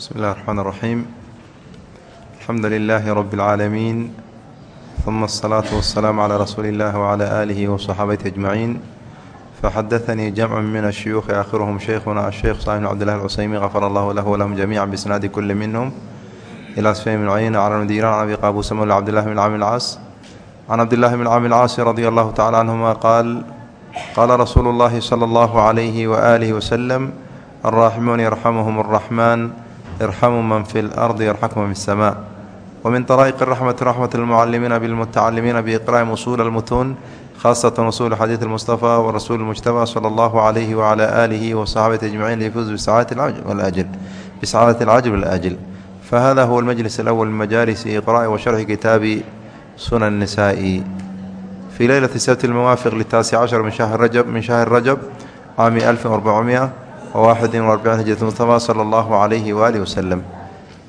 بسم الله الرحمن الرحيم الحمد لله رب العالمين ثم الصلاة والسلام على رسول الله وعلى آله وصحابته أجمعين فحدثني جمع من الشيوخ آخرهم شيخنا الشيخ صالح بن عبد الله العسيمي غفر الله له ولهم جميعا بإسناد كل منهم إلى سفيان بن عيينة على المديران عن أبي قابوس مولى عبد الله بن عامر العاص عن عبد الله بن عامر العاص رضي الله تعالى عنهما قال قال رسول الله صلى الله عليه وآله وسلم الراحمون يرحمهم الرحمن ارحموا من في الأرض يرحمكم من السماء ومن طرائق الرحمة رحمة المعلمين بالمتعلمين بإقراء أصول المتون خاصة أصول حديث المصطفى والرسول المجتبى صلى الله عليه وعلى آله وصحابته أجمعين ليفوز بسعادة العجل والآجل بسعادة العجل والآجل فهذا هو المجلس الأول من مجالس إقراء وشرح كتاب سنن النساء في ليلة السبت الموافق للتاسع عشر من شهر رجب من شهر رجب عام 1441 هجرة المصطفى صلى الله عليه وآله وسلم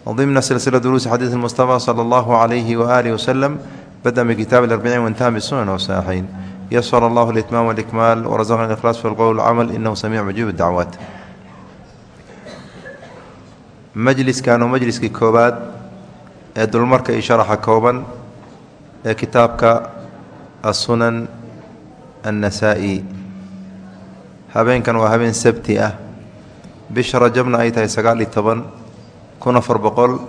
ضمن سلسلة دروس حديث المصطفى صلى الله عليه وآله وسلم بدأ من كتاب الأربعين وانتهى بالسنن والصحيحين يسر الله الإتمام والإكمال ورزقنا الإخلاص في القول والعمل إنه سميع مجيب الدعوات majliskan oo majliskii koowaad ee dulmarka iyo sharaxa kooban ee kitaabka assunan annasaa'i habeenkan waa habeen sabti ah bisha rajabna ay tahay sagaal iyo toban kun afar boqol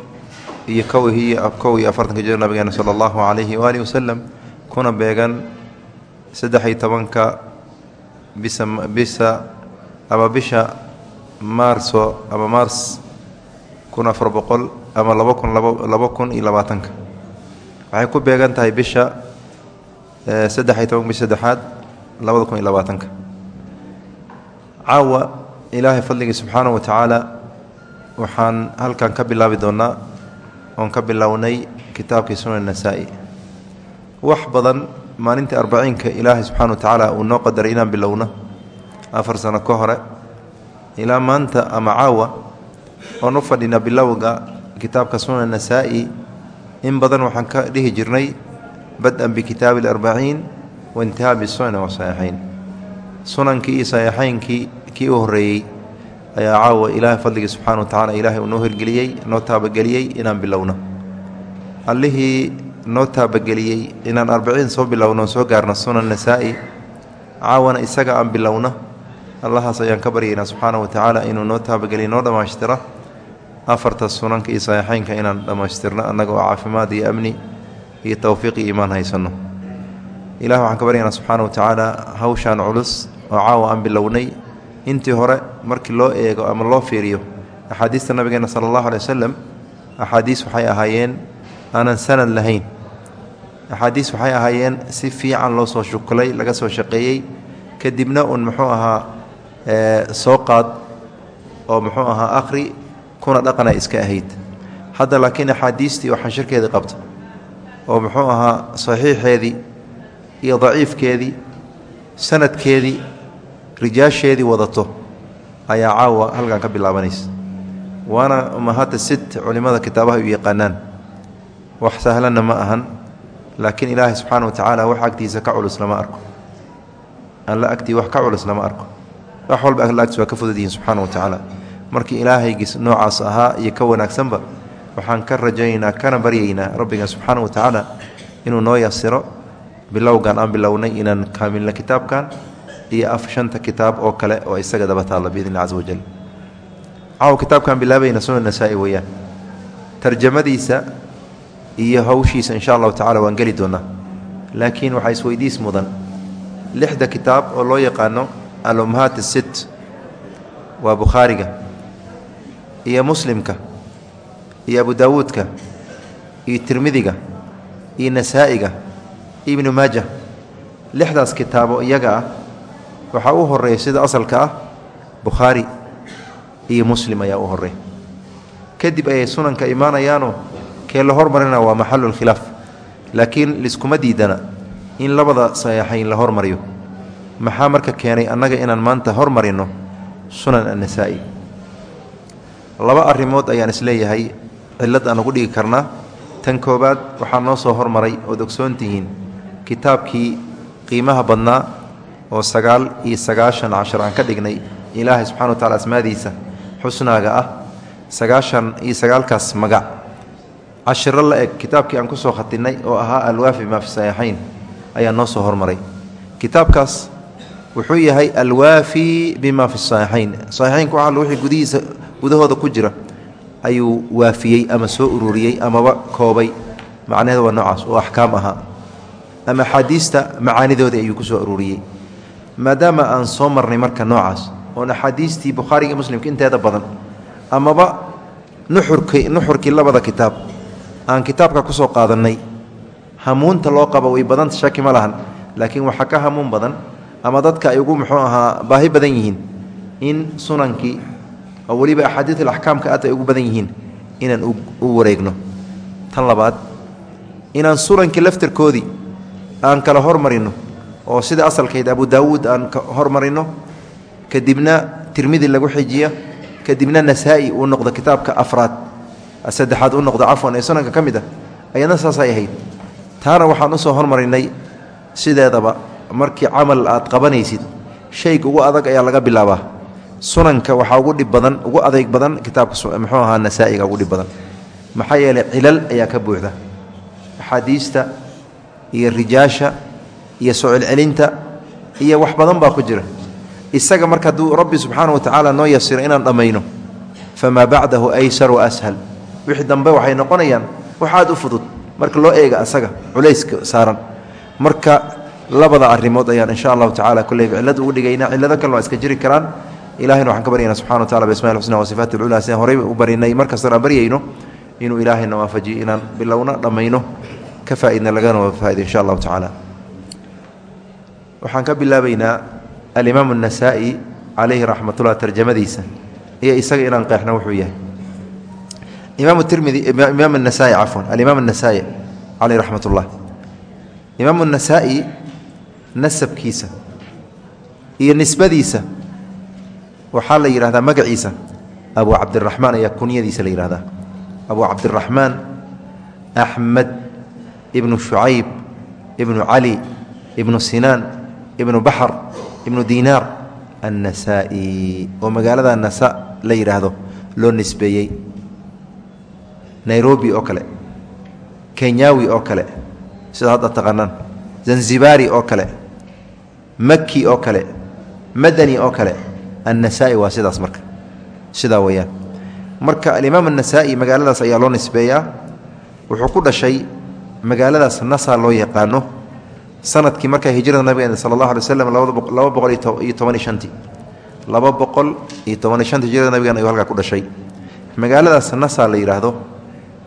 iyo kow kow iyo afartanka jir nabigeena sala allahu calayhi waalihi wasalam kuna beegan saddex iyo tobanka bisa bisa ama bisha maarso ama maars kun afar boqol ama laba kun laba kun iyo labaatanka. Waxay ku beegan tahay bisha saddex iyo toban bisha saddexaad labada kun iyo labaatanka. Caawa ilaahay fadligii subxaanahu wa tacaala waxaan halkan ka bilaabi doonnaa oon ka bilownay kitaabkii sunan nasaa'i. Wax badan maalintii arbaciinka ilaahay subxana wa tacaala uu noo qadaray inaan bilowno afar sano ka hore ilaa maanta ama caawa oon u fadhina bilowga kitaabka sunan nasaa'i in badan waxaan ka dhihi jirnay bad-an bikitaabi alarbaciin waintihaa bisunan wasaxiixayn sunankii iyo saxiixaynkii kii u horreeyey ayaa caawa ilaahay fadligii subxana wa tacala ilaahay uu noo hirgeliyey noo taabageliyey inaan bilowno. Allihii noo taabageliyey inaan arbaciin soo bilowno soo gaarno sunan nasaa'i caawana isaga aan bilowno allahaas ayaan ka baryaynaa subxaana wa tacaala inuu noo taabageliya noo dhammaystira afarta sunanka iyo saxiixeynka inaan dhammaystirno annaga oo caafimaad iyo amni iyo towfiiq iyo iimaan haysanno. Ilah waxaan ka baryaynaa subxaana wa tacaala hawshaan culus oo caawa aan bilownay intii hore markii loo eego ama loo fiiriyo axaadiista nabigeena sala allahu aley wasalam axaadiis waxay ahaayeen aanan sanad lahayn. Axaadiis waxay ahaayeen si fiican loo soo shukulay laga soo shaqeeyey kadibna uun muxuu ahaa soo qaad oo muxuu ahaa akhri kuna dhaqana iska ahayd. Hadda laakiin axaadiistii oo xanshirkeedii qabta oo muxuu ahaa saxiixeedii iyo daciifkeedii sanadkeedii rijaasheedii wadato ayaa caawa halkan ka bilaabanaysa waana umahadda sit culimmada kitaabaha u yaqaanaan wax sahlanna ma ahan laakiin ilaahay subxaana wa tacaala wax agtiisa ka culus lama arko. Alla agtii wax ka culus lama arko. Wax walba alla agtiis waa ka fudud yihiin subxaana wa tacaala. Markii ilaahaygiis noocaas ahaa iyo ka wanaagsanba waxaan ka rajaynaynaa kana baryaynaa rabbiga subxaana wa tacaala inuu noo yasiro bilowgan aan bilownay inaan kaamilno kitaabkan iyo shanta kitaab oo kale oo isaga daba taalla biidn casa wajal caaw kitaabkaan bilaabayna sunan nasaa'i weeyaan. Tarjamadiisa iyo hawshiisa insha allahu tacala waan geli doonaa. Laakiin waxaa isweydiis mudan. Lixda kitaab oo loo yaqaano alumhaat sit waa bukhaariga iyo muslimka iyo abu daawuudka iyo tirmidiga iyo nasaa'iga ibnu maaja. Lixdaas kitaabo iyaga ah waxaa u horreeya sida asalka ah bukhaari iyo muslim ayaa u horreeya kadib ayay sunanka imaanayaanoo kee la hormarina waa maxalulkhilaaf laakiin liskuma diidana in labada saxiixayn la hormariyo. Maxaa marka keenay annaga inaan maanta hormarino sunan annasaa'i? Laba arrimood ayaan is leeyahay cillad aan ugu dhigi karnaa. Tan koowaad waxaa noo soo hormaray ood ogsoon tihiin kitaabkii qiimaha badnaa oo sagaal iyo sagaashan cashar aan ka dhignay ilaahay subxana wa tacala asmaadiisa xusnaaga ah sagaashan iyo sagaalkaas magac. Cashiro la eg kitaabkii aan ku soo khatinay oo ahaa alwaafi bima fi ayaa noo soo hormaray. Kitaabkaas wuxuu yahay alwaafi bima fi saxiixayn saxiixaynku waxaa wixii gudihiisa gudahooda ku jira. Ayuu waafiyey ama soo ururiyey amaba koobay. Macnaheeda waa noocaas oo axkaam ahaa. Ama axaadiista macaanidoodii ayuu ku soo ururiyey maadaama aan soo marnay marka noocaas oon axaadiistii bukhaariga muslimka inteeda badan amaba nuxurki nuxurkii labada kitaab aan kitaabka ku soo qaadannay. Hamuunta loo qabo way badanta shaki ma lahan. Laakiin waxaa ka hamuun badan ama dadka ay ugu muxuu ahaa baahi badan yihiin in sunankii oo weliba axaadiid alaxkaamka aad ay ugu badan yihiin inaan u wareegno. Tan labaad inaan sunankii laftarkoodii aan kala hormarino oo sida asalkeed abu daawuud aan hormarino kadibna tirmidi lagu xijiya kadibna nasaa-i uu noqdo kitaabka afraad. Saddexaad u noqdo cafwan ee sunanka ka mid ah ayadna saasay ahayd. Taana waxaan u soo hormarinay sideedaba markii camal aad qabanaysid shayga ugu adag ayaa laga bilaabaa. Sunanka waxaa ugu dhib badan ugu adeyg badan kitaabka muxuu ahaa nasaa'iga ugu dhib badan. Maxaa yeelay cilal ayaa ka buuxda. Axaadiista iyo rijaasha iyo soo celcelinta iyo wax badan baa ku jira. Isaga marka hadduu rabbi subxaana wa tacaala noo yasiro inaan dhammayno famaa bacdahu aysar wa ashal wixii dambe waxay noqonayaan waxaad u fudud. Marka loo eega asaga culayska saaran. Marka labada arrimood ayaan insha allahu tacala kulleyba cillad ugu dhigayna cillado kalena waa iska jiri karaan. Ilahayna waxaan ka baryayna subxana wa tacala bismail xusna wa sifaati sidaan horeyba u barinay mar aan baryayno inuu ilaahayna waafajiyo inaan bilowna dhammayno. Ka faaidna lagana faa'ido insha allahu tacaala waxaan ka bilaabaynaa alimaam النasaaئي calayhi raxmatullah tarjamadiisa iyo isaga inaan qeexno wuxuu yahay imaam tirmidi imaam النasaaئي cafwan alimaam النasaaئي caleyh raxmat ullah imaam النasaaئي nasabkiisa iyo nisbadiisa waxaa la yidhahdaa magaciisa abu cabdiraxmaan ayaa kunyadiisa la yihahdaa abu cabdiraxmaan axmed ibnu shucayb ibnu cali ibnu sinaan ibnu baxr ibnu dinaar annasaa'i oo magaalada nasa la yidhaahdo loo nisbeeyey. Nairobi oo kale kenyawi oo kale sida hadda taqaanaan. Zanzibari oo kale maki oo kale madani oo kale annasaa'i waa sidaas marka sidaa weeyaan. Marka alimaam annasaa'i magaaladaas ayaa loo nisbeeyaa. Wuxuu ku dhashay magaaladaas nasa loo yaqaano sannadkii markaa hijrada nabigeena sala allahu alay waslam laba boqol iyo toban iyo shantii laba boqol iyo toban iyo shanta hijrada nabigeena ayuu halkaa ku dhashay. Magaaladaas nasa la yidhaahdo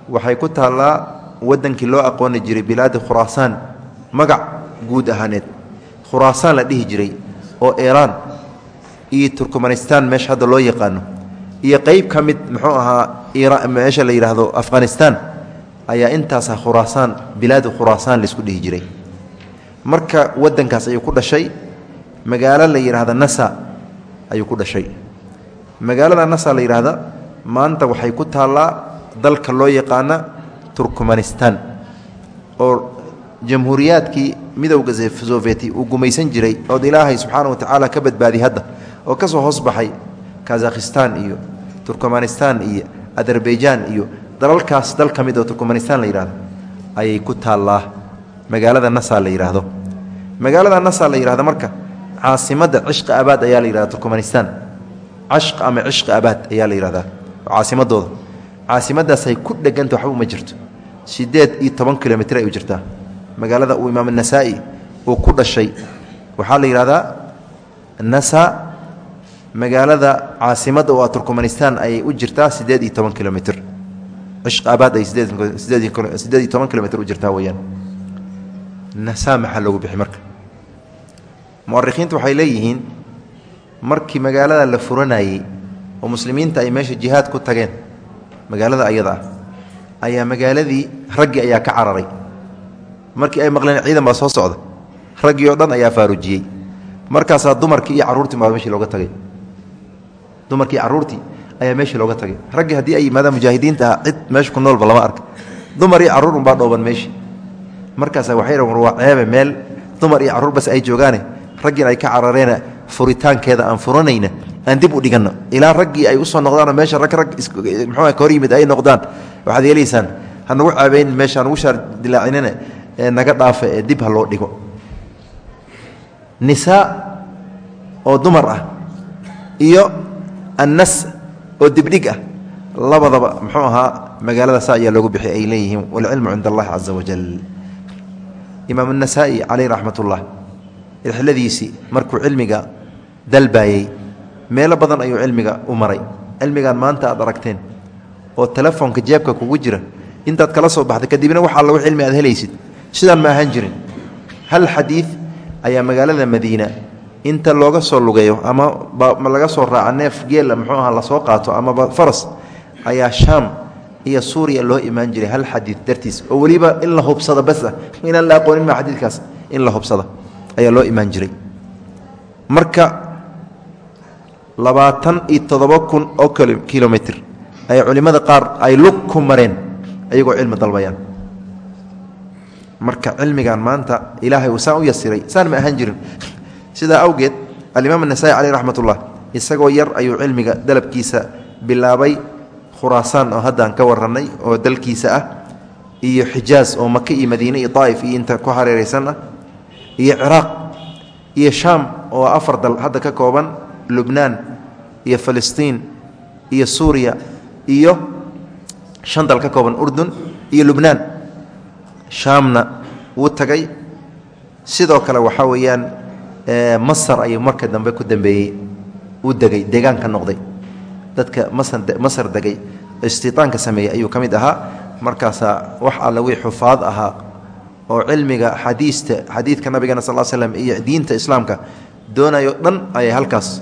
waxay ku taallaa waddankii loo aqooni jiray bilaadi khuraasaan magac guud ahaaneed. Khuraasaan la dhihi jiray oo iiraan iyo turkmanistan meesha hadda loo yaqaano. Iyo qeyb ka mid muxuu ahaa meesha la yidhaahdo afghanistan ayaa intaasa khuraasaan bilaadi khuraasaan la isku dhihi jiray marka wadankaas ayuu ku dhashay. Magaalo la yidhaahda nasa ayuu ku dhashay. Magaalada nasa la yidhaahda maanta waxay ku taallaa dalka loo yaqaana turkmanistan oo jamhuuriyaadkii midowga soveti uu gumaysan jiray ood ilaahay subxaana wa tacaala ka badbaadi hadda oo ka soo hoos baxay kazakhistan iyo turkmanistan iyo azerbaijan iyo dalalkaas dal ka mid oo turkmanistan la yidhahdo ayay ku taallaa. Magaalada nasa la yidhaahdo magaalada nasa la yidhahdo marka caasimadda cishqi abaad ayaa la yidhahda turkmanistan cashq ama cishqi abaad ayaa la yidhahdaa caasimadooda. Caasimadaasay ku dheganta waxba uma jirto. Siddeed iyo toban kilomitr ay u jirtaa. Magaalada uu imaam anasaa'i uu ku dhashay waxaa la yidhahdaa nasa. Magaalada caasimadda oo a turkmanistan ayay u jirtaa siddeed iyo toban kilomitr cishq abaad ay sideed iyo toban kilomitr u jirtaa weyaan nasa maxaa loogu bixi marka? Mu'arikhiintu waxay leeyihiin markii magaalada la furanayey oo muslimiinta ay meesha jihaad ku tageen magaalada ayada ah ayaa magaaladii raggii ayaa ka cararay. Markii ay maqleen ciidan baa soo socda raggii oo dhan ayaa faarujiyey. Markaasaa dumarkii iyo carruurtii baa meeshii looga tagay. Dumarkii carruurtii ayaa meeshii looga tagay. Raggii haddii ay yimaadaan mujaahidiinta ah cid meesha ku noolba lama arka. Dumar iyo carruur unbaa dhooban meeshii markaasa waxay war waa ceebe meel dumar iyo carruur bas ay joogaane raggiina ay ka carareena furitaankeeda aan furanayna aan dib u dhiganno. Ilaa raggii ay u soo noqdaanoo meesha rag rag mxua ka hor yimid ay noqdaan. Waxaad yeelaysaan ha nagu caabeyn meesha hanugu shaar dilaacinine ee naga dhaafa ee dib ha loo dhigo. Nisaa oo dumar ah iyo annas oo dibdhig ah labadaba muxuu ahaa magaalada saa ayaa loogu bixi ay leeyihiin walcilmu cinda allahi caza wajal imaam النasaa'i calayh raxmat ullah rixladiisii markuu cilmiga dalbaayey meelo badan ayuu cilmiga u maray cilmigan maanta aad aragteen oo telefoonka jeebka kugu jira intaad kala soo baxda kadibna wax alla cilmi aad helaysid sidaan ma ahaan jirin hal xadiid ayaa magaalada madiina inta looga soo lugeeyo ama laga soo raaca neef geela muxuu aha lasoo qaato amaba faras ayaa shaam iyo suuriya loo imaan jiray hal xadiid dartiis oo weliba in la hubsado basa inaan la aqoonin ma xadiidkaas in la hubsada ayaa loo imaan marka labaatan iyo toddoba kun oo kilomitr ay culimmada qaar ay lug ku mareen ayagoo cilmi dalbayaan. Marka cilmigan maanta ilaahay uu saan yasiray saan ma ahaan jirin. Sidaa awgeed alimaam anasaa'i caleyh raxmat ullah isagoo yar ayuu cilmiga dalabkiisa bilaabay khuraasaan oo haddaan ka warannay oo dalkiisa ah iyo xijaaz oo maka iyo madiine iyo daa'if iyo inta ku hareeraysan ah iyo ciraaq iyo shaam oo afar dal hadda ka kooban lubnaan iyo filistiin iyo suuriya iyo shan dal ka kooban urdun iyo lubnaan. Shaamna wuu tagay. Sidoo kale waxaa weeyaan masar ayuu marka dambe ku dambeeyey. U degay deegaanka noqday dadka masar degay istiitaanka sameeyey ayuu ka mid ahaa. Markaasaa wax alla wii xufaad ahaa oo cilmiga xadiista xadiidka nabigeena sal slm iyo diinta islaamka doonayo dhan ayay halkaas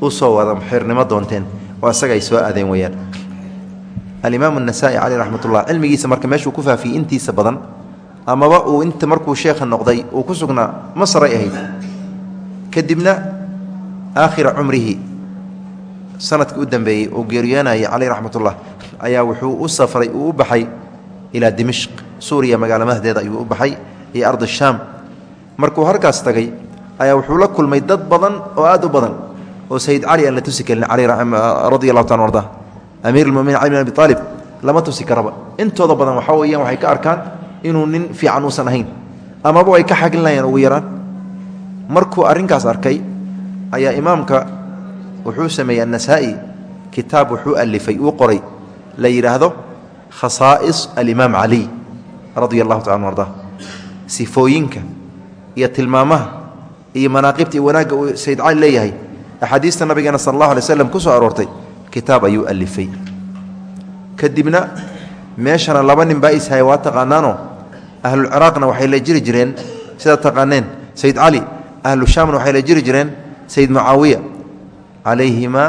u soo wada xirnimo doonteen. Oo isaga ay soo aadeen weyaan alimaam anasaa'i caleyh raxmatullah cilmigiisa marka meeshuu ku faafiyey intiisa badan amaba uu inta markuu sheekha noqday uu ku sugnaa masray ahayd. Kadibna aakhira cumrihi sannadkii u dambeeyey uu geeriyoonayay caleyh raxmatullah ayaa wuxuu u safray uu u baxay ilaa dimishq suuriya magaalo mahdeeda ayuu u baxay iyo ardi shaam. Markuu halkaas tagay ayaa wuxuu la kulmay dad badan oo aad u badan oo sayid cali aan la tusi karin radi allahu taala arda amiir lmuminin cali bin abi aalib lama tusi karaba. Intooda badan waxaa weeyaan waxay ka arkaan inuu nin fiican uusan ahayn amaba ay ka xaglinayaan ugu yaraan. Markuu arrinkaas arkay ayaa imaamka wuxuu sameeyey annasaa'i kitaab wuxuu alifay uu qoray. La yidhaahdo khasaa'is alimaam caliy radia allahu taala arda sifooyinka iyo tilmaamaha iyo manaaqibta iyo wanaagga uu sayid cali leeyahay axaadiista nabigeena sal allahu alay slam ku soo aroortay kitaab ayuu alifay. Kadibna meeshana laba nin baa ishaya waa taqaanaanoo ahlulciraaqna waxay la jiri jireen sidaad taqaaneen sayid cali ahlu shaamna waxay la jiri jireen sayid mucaawiya calayhima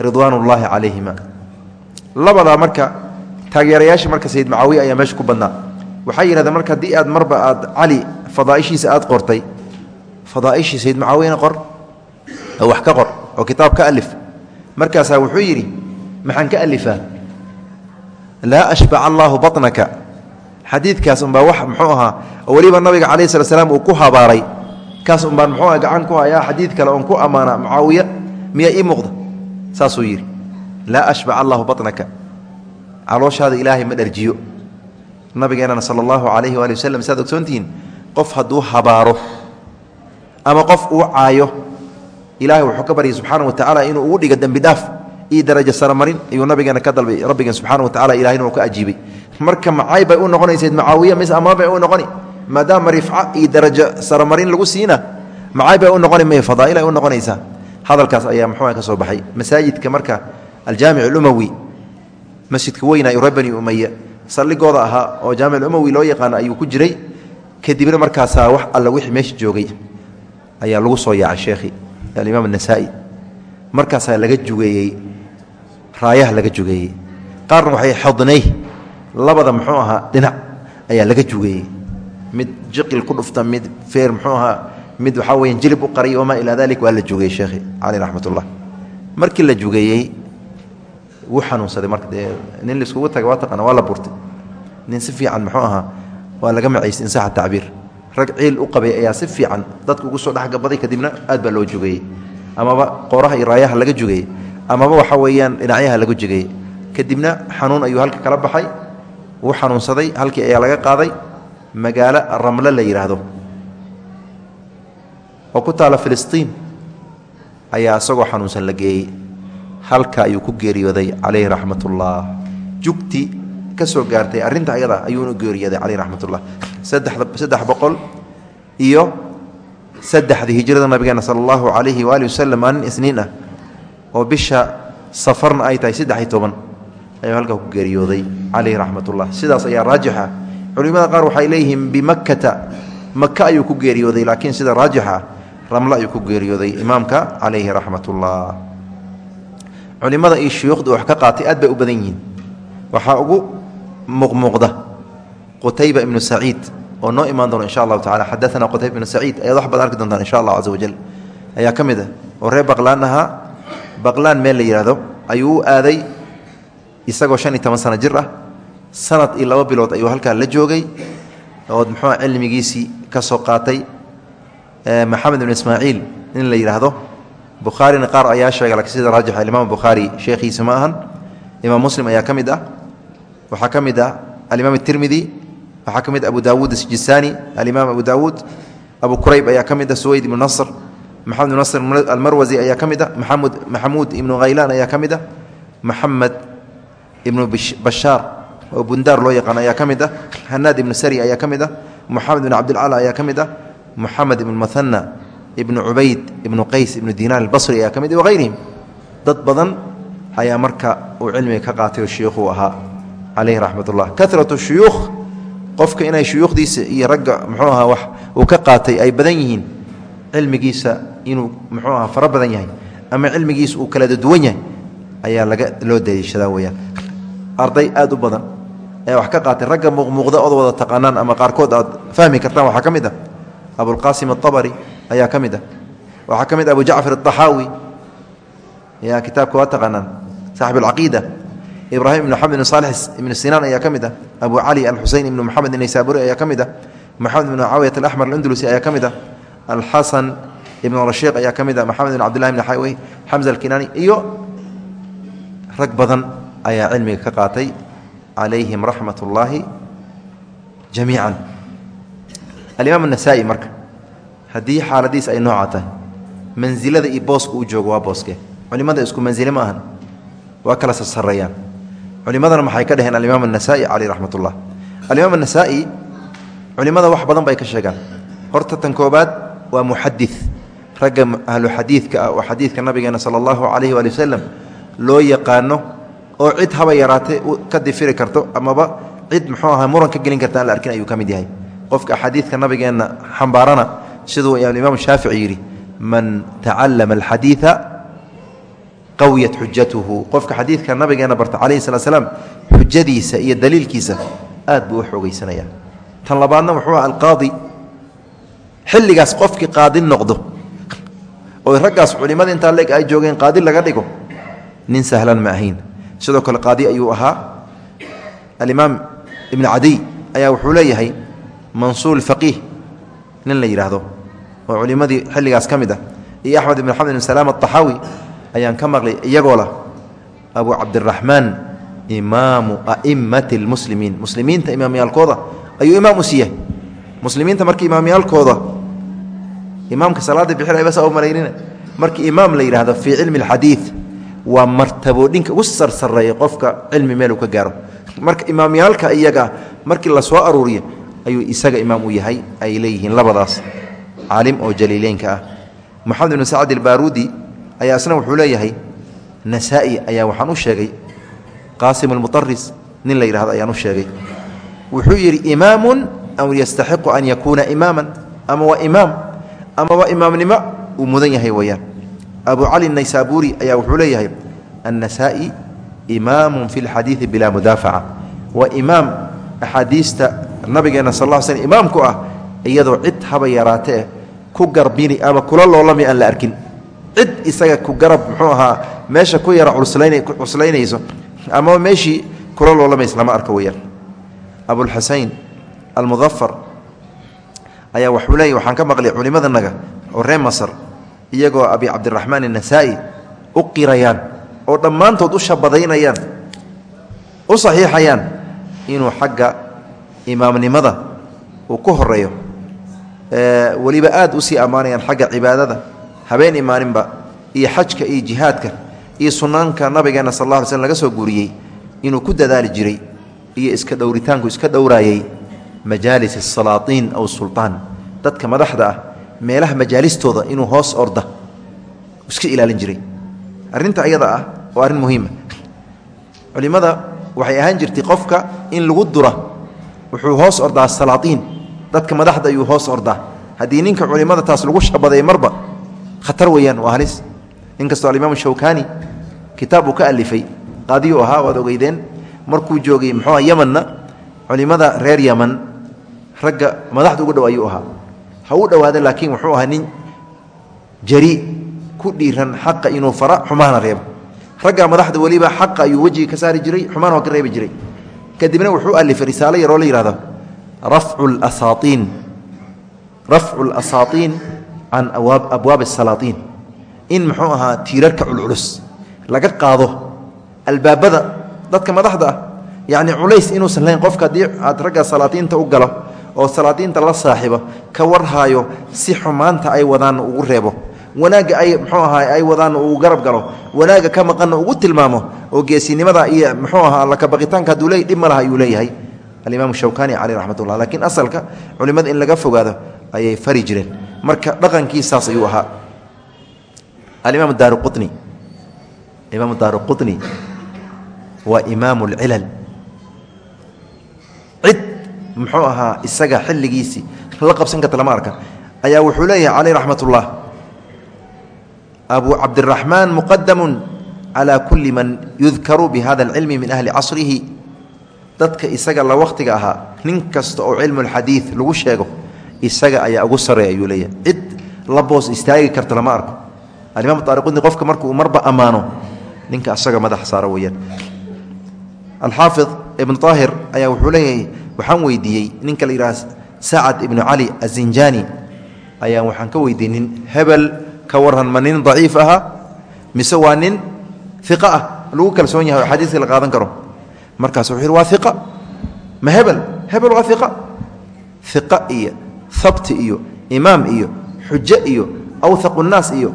ridwaan ullaahi calayhima. Labadaa marka taageerayaasha marka sayid mucaawiya ayaa meesha ku badnaa. Waxay yidhahdeen marka haddii aad marba aad cali fadaaishiisa aad qortay fadaaishii sayid mucaawiyana qor oo wax ka qor oo kitaab ka alif. Markaasaa wuxuu yidhi maxaan ka alifaa? Laa ashbaca allaahu baطnaka xadiidkaas umbaa wax muxuu ahaa oo weliba nabiga calayh slat slam uu ku habaaray kaas umbaan muxuu gacan ku hayaa xadiid kale oon ku ammaana mucaawiya miyaa ii muuqda? Saasuu yidhi laa ashbaca allaahu baطnaka calooshaada ilaahay ma dharjiyo. Nabigeenana sala allahu calayhi waali waslem saad ogsoontihiin qof hadduu habaaro ama qof uu caayo ilahay wuxuu ka baryay subxaana wa tacaala inuu ugu dhiga dembi dhaaf iyo darajo saramarin ayuu nabigeena ka dalbay. Rabbigeen subxana wa ilahayna uu ka ajiibay. Marka macay bay u noqonaysayd mucaawiya mise amaan bay u noqoni maadaama rifca iyo darajo saramarin lagu siina macay bay u noqoni may fadaa'il ay u noqonaysaa hadalkaas ayaa muxuu ka soo baxay. Masaajidka marka aljaamic alumawi masjidka weyna reer bani umaya saldhigooda ahaa oo jaamic alumawi loo yaqaano ayuu ku jiray kadibna markaasaa wax alla wixii meesha joogay ayaa lagu soo yaacay sheekhii alimaam anasaa'i markaasaa laga jugeeyey raayaha laga jugeeyey. Qaarna waxay xodnay labada muxuu ahaa dhinac ayaa laga jugeeyey mid jiqil ku dhufta mid feer muxuu ahaa mid waxaa weya jilib u qaray wamaa ilaa dalik waa la jugeeyey sheekhi caleyh raxmat markii la jugeeyey wuu xanuunsaday dee nin laiskugu taga waa taqaana waa la burtay. Nin si fiican muxuu ahaa waa laga macaystay insaxa tacbiir. Rag ciil u qabay ayaa si fiican dadka ugu soo dhexgabaday kadibna aad baa loo jugeeyey amaba qooraha iyo raayaha laga jugayey amaba waxa weeyaan dhinacyaha laga jugayey. Kadibna xanuun ayuu halka kala baxay wuu xanuunsaday halkii ayaa laga qaaday magaalo ramle la yidhaahdo oo ku taala filistiin ayaa isagoo xanuunsan la geeyey. Halka ayuu ku geeriyooday calayhi raxmatullah. Jugti ka soo gaartay arrinta ayada ayuunu geeriyooday caleyhi raxmatullah. Saddex boqol iyo saddexdii hijrada nabigeena sala allahu calayhi waali wasalam maalin isniin ah. Oo bisha safarna ay tahay saddex iyo toban. Ayuu halkaa ku geeriyooday caleyhi raxmatullah. Sidaas ayaa raajixa culimada qaar waxay leeyihiin bimakkata. Maka ayuu ku geeriyooday laakiin sida raajixa ramle ayuu ku geeriyooday imaamka calayhi raxmatullah. Culimada iyo shuyuukhda wax ka qaatay aad bay u badan yihiin. Waxaa ugu muuqmuuqda qutayba ibnu saciid oo noo imaan doona insha allahu tacala xadaana qutayba ibnu saciid ayaad wax baad arki doontaan insha allah caza wajal ayaa ka mid ah. Oo reer baqlaan ahaa baqlaan meel la yidhaahdo ayuu u aaday isagoo shan iyo toban sano jir ah sanad iyo laba bilood ayuu halkaa la joogay ood muxuua cilmigiisii ka soo qaatay maxamed ibnu ismaaciil nin la yidhaahdo bukhaarina qaar ayaa sheega lakiin sida raajixa alimaam bukhaari sheekhiisa ma ahan. Imaam muslim ayaa ka mid ah. Waxaa ka mid ah alimaam tirmidi waxaa ka mid ah abu daawuud asijisaani alimaam abu daawuud abu kurayb ayaa ka mid ah suweyd ibnu nasr maxamed ibnu nasr almarwasi ayaa ka mid ah maamud maxamuud ibnu khaylaan ayaa ka mid ah maxamed ibnu bashaar oo bundaar loo yaqaan ayaa ka mid ah. Hanaad ibnu sari ayaa ka mid ah. Moxamed ibnu cabdilcala ayaa ka mid ah. Moxamed ibnu mahana ibnu cubayd ibnu qays ibnu dinaar albasri ayaa ka mid wahayrihim dad badan ayaa marka uu cilmiga ka qaatay oo shuyuukhuu ahaa calayhi raxmat ullah karatu shuyuukh qofka inay shuyuukhdiisa iyo ragga muxuu ahaa wax uu ka qaatay ay badan yihiin cilmigiisa inuu muxuu ahaa fara badan yahay ama cilmigiisa uu kala duwan yahay ayaa laga loo daliishadaa weyaan arday aad u badan wax ka qaatay ragga muuqmuuqda ood wada taqaanaan ama qaarkood aad fahmi kartaan waxaa ka mid ah abulqaasim aabari ayaa ka mid ah. Waxaa ka mid abu jacfar aaxaawi yaa kitaabka waa taqaanaan. Saaxib alcaqiida ibraahim ibnu xamed ibn saalix ibnu sinaan ayaa ka mid ah. Abu cali alxuseyn ibnu moxamed inaysaburi ayaa ka mid ah. Moxamed ibnu caawiyat alaxmar alundulusi ayaa ka mid ah. Alxasan ibnu rashiiq ayaa ka mid ah. Moxamed ibn cabdillahi ibn xawi xamza alkinaani iyo rag badan ayaa cilmiga ka qaatay calayhim raxmat ullaahi jamiican alimaam anasaa'i marka haddii xaaladiis ay noocaa tahay mansilada iyo booska uu joogo waa booske culimada isku mansile ma ahan waa kala sarsareeyaan culimadana maxay ka dheheen alimaam anasaa'i caleyh raxmat ullah alimaam anasaa'i culimada wax badan bay ka sheegaan horta tan koobaad waa muxadid ragga ahlu xadiidka ah oo xadiidka nabigeena sala allahu calayhi waali wasalam loo yaqaano oo cid haba yaraatee ka difiri karto amaba cid muxuu ahaa muran ka gelin karta aan la arkin ayuu ka mid yahay. Qofka axaadiidka nabigeenna xambaarana siduu imaam shaafici yidhi man tacallama alxadiida qawiyat xujatuhu qofka xadiidka nabigeena barta calayhi sala slaam xujadiisa iyo daliilkiisa aad buu u xoogeysanaya tan labaadna wuxuu aha alqaadi. Xilligaas qofkii qaadi noqdo oo raggaas culimmada intaa leeg ay joogeen qaadi laga dhigo nin sahlan ma ahayn sidoo kale qaadi ayuu ahaa. Alimaam ibn cadiy ayaa wuxuu leeyahay mansuul faqiih nin la yidhaahdo oo culimmadii xilligaas ka mid a iyo axmed ibn xamd ibn salaam aaxaawi ayaan ka maqlay iyagoo lah abu cabdiraxmaan imaamu a'immati lmuslimiin muslimiinta imaamyaalkooda ayuu imaam u siiyey. Muslimiinta markii imaamyaalkooda imaamka salaada bixinayba saa u markii imaam la yidhahdo fii cilmi alxadiid waa martaboodhinka ugu sarsareeya qofka cilmi meeluu ka gaaro. Marka imaamyaalka iyaga markii la soo ayuu isaga imaam u yahay ay leeyihiin labadaas. Caalim oo jaliileynka ah. Moxamed ibnu sacad ilbaarudi ayaa isna wuxuu leeyahay nasaa-i ayaa waxaan u sheegay qaasim almuaris nin la yidhahdo ayaan u sheegay. Wuxuu yidhi imaamun aw yastaxiqu an yakuuna imaaman. Ama waa imaam ama waa imaamnimo uu mudan yahay weyaan abu cali naysaburi ayaa wuxuu leeyahay annasaa'i imaamun fi lxadiidi bilaa mudaafaca. Waa imaam axaadiista nabigeena sal l slm imaamku ah iyadoo cid haba yaraatee ku garbini ama kula loolami aan la arkin. Cid isaga ku garab muxuu ahaa meesha ku yara cuslaynayso ama meeshii kula loolamaysa lama arko weyaan abulxusein almudafar ayaa wuxuu leeyahy waxaan ka maqlay culimadanaga oo reer iyagoo abi cabdiraxmaan anasaa'i u qirayaan oo dhammaantood u shabadaynayaan u saxiixayaan inuu xagga imaamnimada uu ku horeeyo weliba aad u sii ammaanayaan xagga cibaadada habeen imaaninba iyo xajka iyo jihaadka iyo sunaanka nabigeena sal alla alay slm laga soo guuriyey inuu ku dadaali jiray iyo iska dhowritaanku iska dhowraayey majaalis asalaatiin aw sulطaan dadka madaxda ah meelaha majaalistooda inuu hoos orda iska ilaalin jiray. Arrinta ayada ah waa arrin muhiima culimmada waxay ahaan jirtay qofka in lagu dura wuxuu hoos ordaa salaatiin. Dadka madaxda ayuu hoos ordaa. Haddii ninka culimmada taas lagu shabaday marba khatar weeyaan waa halis. Inkastoo alimaam shawkani kitaab uu ka alifay qaadiyuu ahaa waad ogeydeen markuu joogay muxuua yamanna culimmada reer yaman ragga madaxda ugu dhow ayuu ahaa ha u dhowaada laakiin wuxuu ahaa nin jari ku dhiiran xaqa inuu fara xumahana reebo. Ragga madaxda weliba xaqa ayuu wejiga ka saari jiray xumaan waa ka reebi jiray. Kadibna wuxuu alifay risaalo yaroo la yihahdo rafcu lasaatiin rafcu lasaatiin can abwaab asalaatiin in muxuu ahaa tiirarka culculus. Laga qaado albaabada dadka madaxda ah yacni culays inuusan lahayn qofka haddii aad ragga salaatiinta u galo oo salaadiinta la saaxiibo ka warhaayo si xumaanta ay wadaan ugu reebo. Wanaagga ay muxuu ahaa ay wadaan uu garab galo. Wanaagga ka maqanna ugu tilmaamo oo geesinimada iyo muxuu ahaa allakabaqitaanka hadduu leey dhib ma laha ayuu leeyahay. Alimaam shawkani caleyh raxmatullah laakiin asalka culimmada in laga fogaado ayay fari jireen. Marka dhaqankiisaas ayuu ahaa. Alimaam daaru quni imaam daaru quni waa imaamu lcilal cid muxuu ahaa isaga xilligiisii la qabsan karta lama ayaa wuxuu leeyahay caleyh raxmat ullah abu cabdiraxmaan muqadamu calaa kulli man yudkaru bihada alcilmi min ahli casrihi. Dadka isaga la wakhtiga ahaa nin kasta oo cilmulxadiid lagu sheego isaga ayaa ugu sarreey ayuu leeyahay. Cid la boos istaagi karta lama arko alimaam taariqudni qofka markuu marba ammaano ninka asaga madax saaro weeyaan. Alxaafid ibn aahir ayaa wuxuu leeyahay waxaan weydiiyey ninka la yidhaha sacad ibnu cali azinjani. Ayaa waxaan ka weydiiyey nin hebel ka waran nin daciif ahaa mise waa nin iqa ah? Lagu kalsoon yahay oo xadiiska la qaadan karo. Markaas wuxuu yidhi waa iqa ma hebel? Hebel waa iqa iqa iyo habti iyo imaam iyo xujo iyo awhaqu nnaas iyo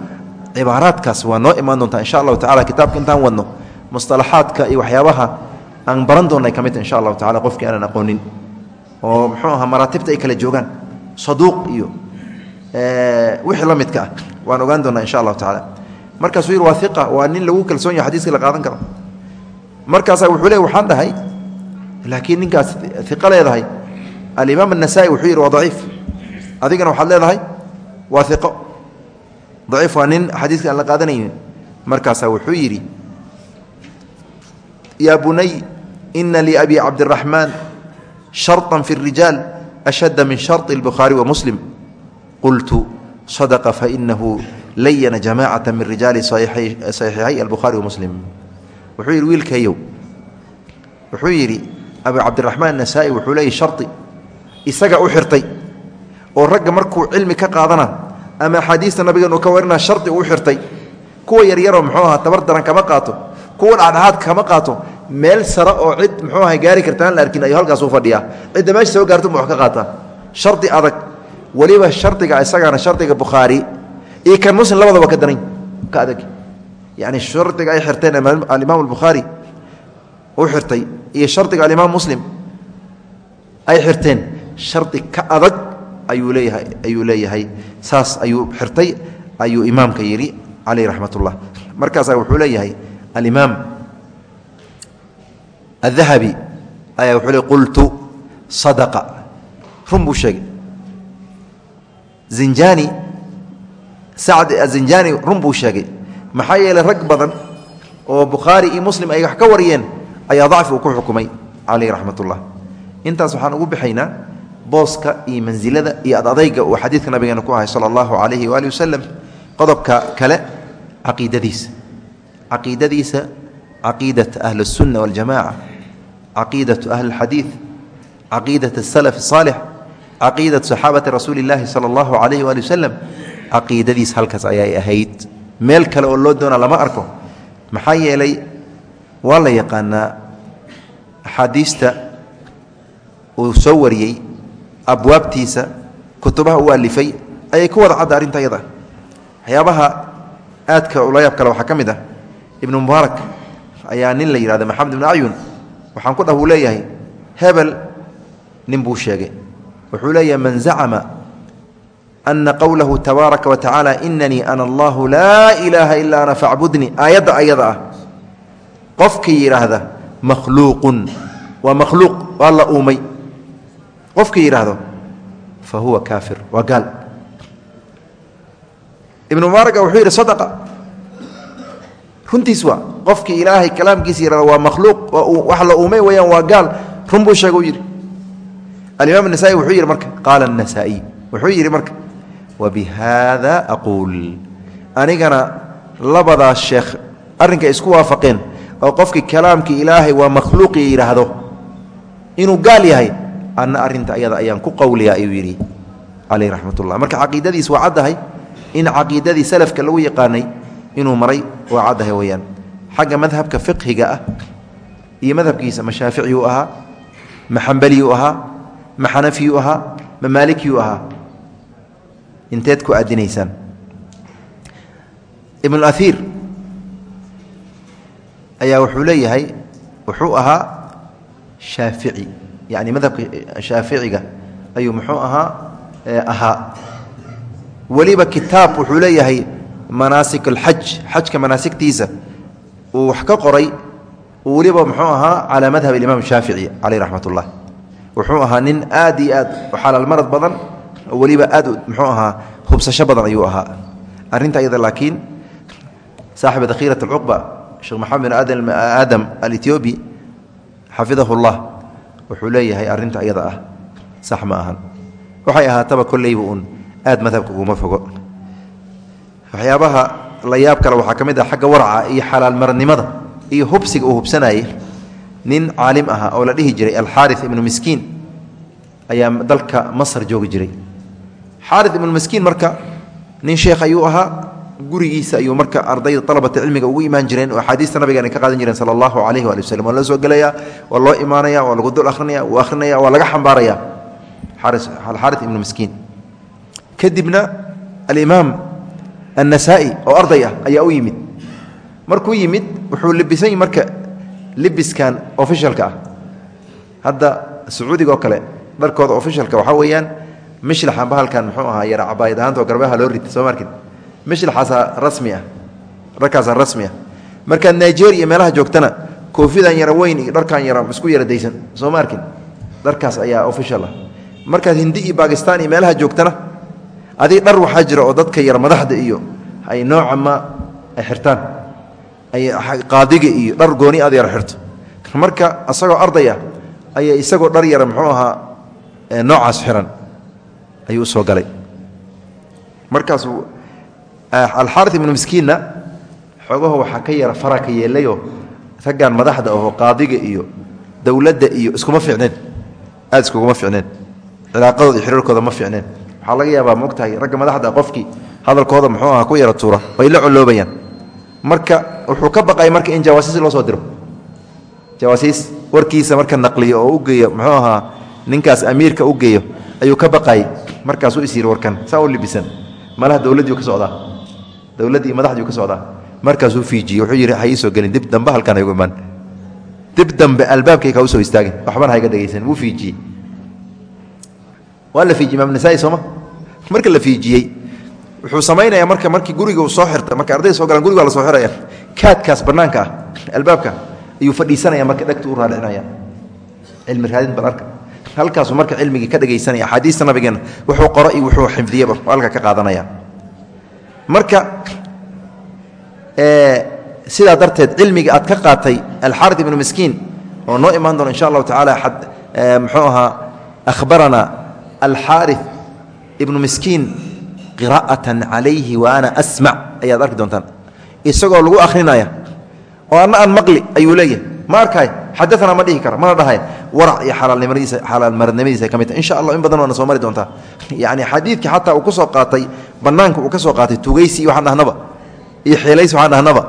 cibaaraadkaas waa noo imaan doontaa insha allahu tacala kitaabka intaan wadno musطalaxaadka iyo waxyaabaha aan baran doonnay ka midta insha allahu tacala qofkii aanan aqoonin. Oo muxuu ahaa maraatibta ay kala joogaan. Saduuq iyo wixii la midka ah. Waan ogaan doonnaa insha allahu tacala markaasuu yidhi waa iqa waa nin lagu kalsoon yaho xadiiska la qaadan karo. Markaasaa wuxuu leey waxaan dhahay laakiin ninkaas iqa leedahay. Alimaam الnasa'i wuxuu yidhi waa daciif. Adigana waxaad leedahay waa iqo daciif waa nin xadiiska aan la qaadanaynin markaasaa wuxuu yidhi yaa bunay ina liabi cabdiraxmaan sharطa fi الrijaal ashadda min sharط الbukhaari wa muslim qultu صadaqa fainahu layana jamacaة min rijaali صaxiixay albukhaari wa muslim wuxuu yidhi wiilkayow wuxuu yidhi abi cabdiraxmaan nasaa-i wuxuu leeyay shardi isaga u xirtay oo ragga markuu cilmi ka qaadana ama axaadiista nabigan uu ka warina shardi uu xirtay kuwa yaryaroo muxuu ahaa tabar daran kama qaato kuwa dhexdhexaad kama qaato. Meel sare oo cid muxuu aha gaari kartaan la arkin ayuu halkaas u fadhiyaa. Cidda meesha soo gaarto ma ka qaataa? Shardi adag. Weliba shardiga isagana shardiga bukhaari iyo kan muslim labadaba ka daran ka adag yacni shardiga ay xirteen alimaam albukhaari u xirtay iyo shardiga alimaam muslim ay xirteen. Shardi ka adag ayuu leeyahay ayuu leeyahay. Saas ayuu xirtay ayuu imaamka yidhi caleyh raxmat ullah markaasaa wuxuu leeyahay alimaam adahabi ayaa wuxuu le qultu sadaqa run buu sheegay zinjani sacd azinjani run buu sheegay maxaa yeelay rag badan oo bukhaari iyo muslim ay wax ka wariyeen ayaa dacfi uu ku xukumay caleyh raxmat ullah intaas waxaan ugu bixaynaa booska iyo mansilada iyo adadayga uu xadiidka nabigeena ku ahay sala allahu calayhi waali wasalam qodobka kale caqiidadiisa caqiidadiisa caqiidat ahli اsunna waاljamaca caqiidatu ahli اlxadiid caqiidat asalaf الصaalix caqiidat saxaabati rasuuli اllahi sala allahu calayhi waali wasalam caqiidadiis halkaas ayay ahayd meel kale oo loo doona lama arko maxaa yeelay waa la yaqaanaa axaadiista uu soo wariyey abwaabtiisa kutubaha u alifay ayay ku wada cadda arrinta ayada waxyaabaha aadka ula yaab kale waxaa ka mid ah ibnu mubaarak ayaa nin la yidhahda maxamed ibnu acyun waxaan ku dhah uu leeyahay hebel nin buu sheegay. Wuxuu leeyahay man zacama ana qowlahu tabaaraka wa inanii ana allahu laa ilaaha ilaa ana facbudnii aayadda ayada ah. Qofkii yidhaahda makhluuqun waa makhluuq waa la uumay. Qofkii yidhaahdo fa huwa kaafir waa gaal. Ibnu mubaaraka wuxuu yidhi sadaqa runtiis waa qofkii ilaahay kalaamkiisa yihahda waa makhluuq wax la uumay weyaan waa gaal run buu sheega u yidhi. Alimaam anasaa'i wuxuu yidhi marka qaala anasaa'i wuxuu yidhi marka wa bihaada aquul anigana labadaas sheekh arrinka isku waafaqeen oo qofkii kalaamkii ilaahay waa makhluuqi yidhaahdo inuu gaal yahay anna arrinta ayada ayaan ku qowliyaa ayuu yidhi caleyh raxmat marka caqiidadiis waa caddahay in caqiidadii salafka lagu yaqaanay inuu maray waa caddahay weyaan xagga madhabka fiqhiga ah iyo madhabkiisa ma shaaficiyuu ahaa ma xambaliyuu ahaa ma xanafiyuu ahaa ma maalikiyuu ahaa. Inteed ku aadinaysaan. Ibnulaiir ayaa wuxuu leeyahay wuxuu ahaa shaafici. Yani madhabka shaaficiga ayuu muxuu ahaa ahaa. Weliba kitaab wuxuu leeyahay manaasik alxaj xajka manaasigtiisa uu wax ka qoray weliba muxuu ahaa calaa madhab alimaam shaafici caleyh raxmat ullah wuxuu ahaa nin aad iyo aad xalaalmarad badan weliba aad muxuu ahaa hubsasho badan ayuu ahaa. Arrinta ayada laakiin saaxiba dakhiirat alcuqba sheekh maxamed bin aadam alethiobi xafidahu llah wuxuu leeyahay arrinta ayada ah sax ma ahan. Waxay ahaataba kolleyba uun aad madhabka uguma fogo waxyaabaha la yaab kale waxaa ka mid ah xagga warca iyo xalaalmarnimada iyo hubsiga uu hubsanayay nin caalim ahaa oo la dhihi jiray alxaari ibnu miskiin ayaa dalka masar joogi jiray. Xaari ibnu miskiin marka nin sheekh ayuu ahaa gurigiisa ayuu marka ardayda alabata cilmiga ugu imaan jireen oo axaadiista nabigeena ka qaadan jireen sala allahu calayhi waali waslm waa la soo gelaya waa loo imaanaya waa lagu dul ahrinaya wuu ahrinaya waa laga xambaaraya alxaari ibnu miskiin. Kadibna alimaam annasaa'i oo arday ah ayaa u yimid. Markuu yimid wuxuu libisany marka libiskan ofishalka ah. Hadda sacuudiga oo kale dharkooda ofishalka waxaa weeyaan mishlaxan bahalkan muxuu ahaa yara cabaayad ahaantao garbaha loo rita soo markin mishlaxaasaa rasmi ah dharkaasaa rasmi ah. Markaad nigeria meelaha joogtana koofidan yara weyn iyo dharkan yara isku yara daysan soo ma arkin dharkaas adig dhar waxaa jira oo dadka yar madaxda iyo ay nooca ma ay xirtaan qaadiga iyo dhar gooni aad yar xirto. Marka isagoo arday ah ayaa isagoo dhar yara muxuu ahaa noocaas xiran ayuu u soo galay. Markaasuu alxaari ibnu miskiinna xoogaho waxaa ka yara fara ka yeelayoo raggan madaxda aho qaadiga iyo dowladda iyo iskuma fiicneen aad iskuguma fiicneen cilaaqadooda xiriirkooda ma fiicneen waxaa laga yaabaa maogtahay ragga madaxda qofkii hadalkooda muxuu aha ku yara tuura way la coloobayaan marka wuxuu ka baqay marka in jawaasiis loo soo diro. Jawaasiis warkiisa marka naqliyo oo u geeyo muxuu ahaa ninkaas amiirka u geeyo ayuu ka baqay markaasuu is yidhi warkan saa u libisan. Malaha dowladdiiu ka socdaa. Dowladdii madaxdiiu ka socdaa. Markaasuu fiijiyey wuxuu yidhi ha ii soo gelin dib dambe halkan haygu imaan. Dib dambe albaabkayga ha u soo istaagin waxbana hayga dhegaysan. Wuu fiijiyey waa la fiijiyey imaam nasaai marka la fiijiyey wuxuu samaynayaa marka markii guriga uu soo xirta marka ardayda soo galaan guriga la soo xiraya. Kaadkaas bannaanka ah albaabka ayuu fadhiisanaya marka dhegta u raadhicinaya cilmi raadin bal arka. Halkaasuu marka cilmigii ka dhegaysanaya axaadiista nabigeena wuxuu qoro iyo wuxuu xifdiyaba halka ka qaadanaya. Marka sidaa darteed cilmiga aad ka qaatay alxaari ibnu miskiin oo noo imaan doona insha allahu tacaala muxuu ahaa ahbarana alxaari ibnu miskiin qiraa'atan calayhi wa ana asmac ayaad arki doontaan. Isagoo lagu akhrinaya oo anna aan maqli ayuu leeyahay ma arkaay? Xadaana ma dhihi kara mana dhahay. Warac iyo alaalnimadiisa xalaalmaradnimadiisa ka mid ta insha allah in badan waana soo mari doontaa. Yani xadiidka xataa uu ku soo qaatay banaanka uu ka soo qaatay tugaysi waxaan dhahnaba iyo xielays waxaan dhahnaba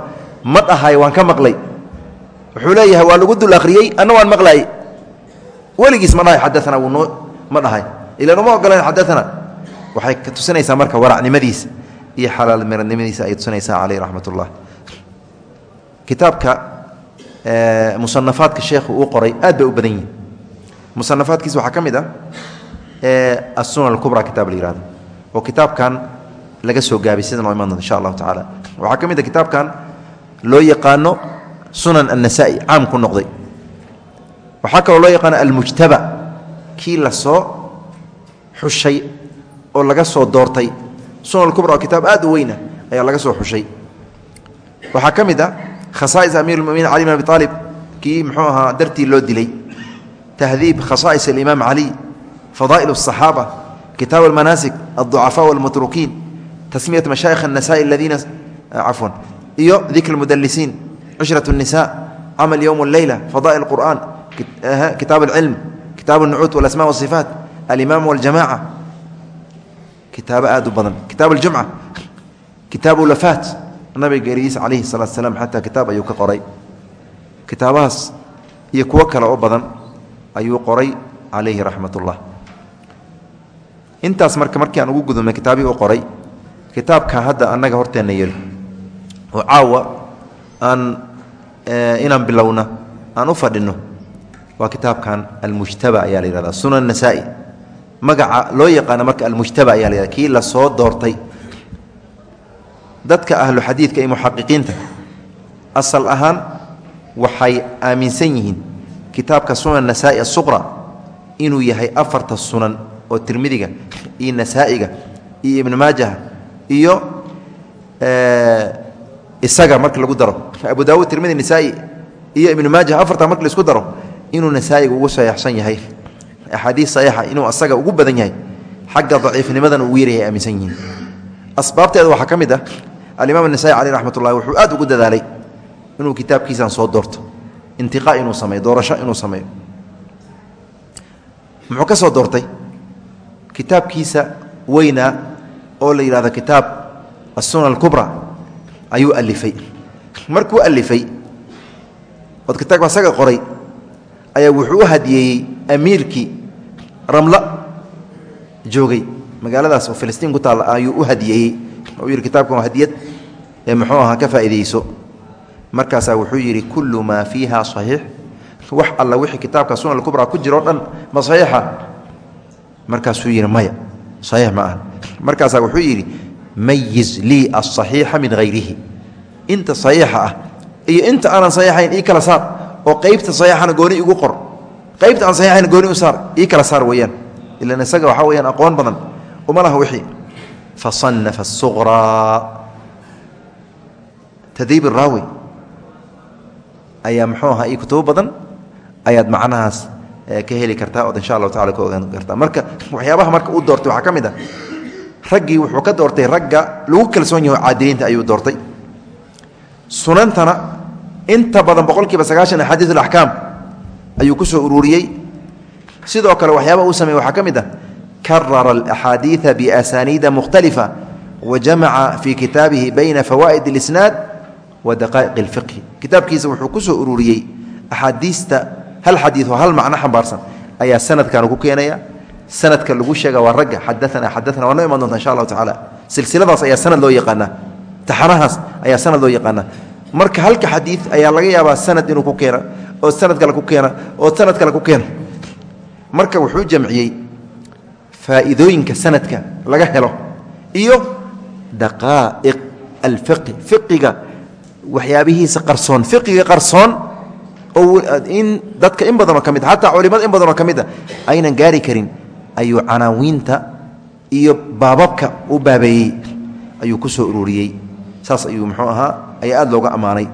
ma dhahay waan ka maqlay. Wuxuu leeyahay waa lagu dul akhriyey anna waan maqlaayey. Weligiis ma dhahay ilan uma ogoleen xadaana waxay tusinaysaa marka waracnimadiisa iyo xalaalmaradnimadiisa ayay tusinaysaa caleyh raxmat ullah kitaabka musanafaadka sheekhu uu qoray aad bay u badan yihiin musanafaadkiisa waxaa ka mid ah asunan alkubra kitaab la yihahdo oo kitaabkan laga soo gaabay sida noo iman doonto insha allahu tacaala. Waxaa ka mid ah kitaabkan loo yaqaano sunan annasaa'i caam ku noqday. Waxaa kaloo loo yaqaano almujtaba kii la soo xushay oo laga soo doortay sunan alkubra oo kitaab aad u weyna ayaa laga soo xushay waxaa ka mid ah khasaais amiir muminiin cali bin abi aalib kii muxuu ahaa dartii loo dilay tahdiib khasaais alimaam cali fadaa'il الصaxaaba kitaab almanaasik alضucafaa wاlmatrukiin tasmiyat mashaayikh الnasa'i aladiina cafwan iyo dikr اlmudalisiin cushraة الnisa camal ywm اleyla fadaa'il qur'an kitaab اlcilm kitaab الnucuud walasma wالصifaat alimaam wاljamaca kitaabo aad u badan kitaab اljumca kitaab lafaat nabiga geerigiisa calayhi salaatu salaam xataa kitaab ayuu ka qoray kitaabahaas iyo kuwo kale oo badan ayuu qoray calayhi raxmat ullah intaas marka markii aan ugu gudubnay kitaabii u qoray kitaabka hadda annaga horteenna yeli oo caawa aan inaan bilowna aan u fadhinno waa kitaabkan almujtaba ayaa la yihahda sunan nasaa'i magaca loo yaqaana marka almujtaba ayaa la kii la soo doortay. Dadka ahlu xadiidka iyo muxaqiqiinta asal ahaan waxay aaminsan yihiin kitaabka sunan nasaa'i asuqra inuu yahay afarta sunan oo tirmidiga iyo nasaa'iga iyo ibnu maajaha iyo isaga marka lagu daro. Abu daawud tirmidi nisaa'i iyo ibnu maajaha afarta marka la isku daro inuu nasaa'iga ugu saxiixsan yahay axaadiis saxiixa inuu asaga ugu badan yahay. Xagga daciifnimadan ugu yaryahay aaminsan yihiin. Asbaabteeda waxaa ka mid ah alimaam anasai caleyh raxmat ullahi wuxuu aad ugu dadaalay inuu kitaabkiisan soo doorto. Intiqaa inuu sameyo doorasho inuu sameeyo. Muxuu ka soo doortay? Kitaabkiisa weynaa oo la yidhahdo kitaab assunan alkubra ayuu alifay markuu alifay ood kitaabka asaga qoray wuxuu u hadiyeeyey ramla joogay. Magaaladaas oo filistiin ku taalla ayuu u hadiyeeyey u yidhi kitaabkan waa hadiyad ee muxuu ahaa ka faa'iidayso. Markaasaa wuxuu yidhi kullu maa fiiha saxiix. Wax alla wixii kitaabka sunan alkubra ku jiro o dhan ma saxiixa? Markaasuu yidhi maya saxiix ma aha. Markaasaa wuxuu yidhi mayiz lii asaxiixa min hayrihi inta saxiixa ah iyo inta aanan saxiixayn ii kala saar oo qeybta saxiixana gooni igu qor qeybta aan saxiixayn gooni u saar ii kala saar weeyaan. Ilan isaga waxaa weyaan aqoon badan. Uma laha wixii. Fasanafa asuqraa tadriib iraawi ayaa muxuu ahaa io kutubo badan. Ayaad macnahaas ka heli kartaa ood insha allahu tacala ka ogaan kartaa. Marka waxyaabaha marka uu doortay waxaa ka mid ah. Raggii wuxuu ka doortay ragga lagu kalsoon yaho caadiliinta ayuu doortay. Sunantana inta badan boqol sagaashan axaadiis alaxkaam ayuu ku soo ururiyey. Sidoo kale waxyaabaha uu sameeyey waxaa ka mid ah karara alaxaadiida biasaniida mukhtalifa wa jamaca fii kitaabihi bayna fawaa'id اlisnaad wa daqaa'iq اlfiqhi kitaabkiisa wuxuu ku soo ururiyey axaadiista hal xadiid oo hal macno xambaarsan ayaa sanadkan ku keenaya sanadka lagu sheega waa ragga xadaana xadaana waa noo iman doonta insha allahu tacaala. Silsiladaas ayaa sanad loo yaqaanaa taxanahaas ayaa sanad loo yaqaanaa. Marka halka xadiid ayaa laga yaabaa sanad inuu ku keena oo sanad kale ku keena oo sanad kale ku keena. Marka wuxuu jamciyey faa'iidooyinka sanadka laga helo iyo daqaa'iq alfiqhi fiqiga waxyaabihiisa qarsoon. Fiqiga qarsoon oo in dadka in badanoo ka mid xataa culimada in badanoo ka mid a aynan gaari karin ayuu canaawiinta iyo baababka u baabeeyey ayuu ku soo ururiyey. Saas ayuu muxuu ahaa ayaa aad looga ammaanay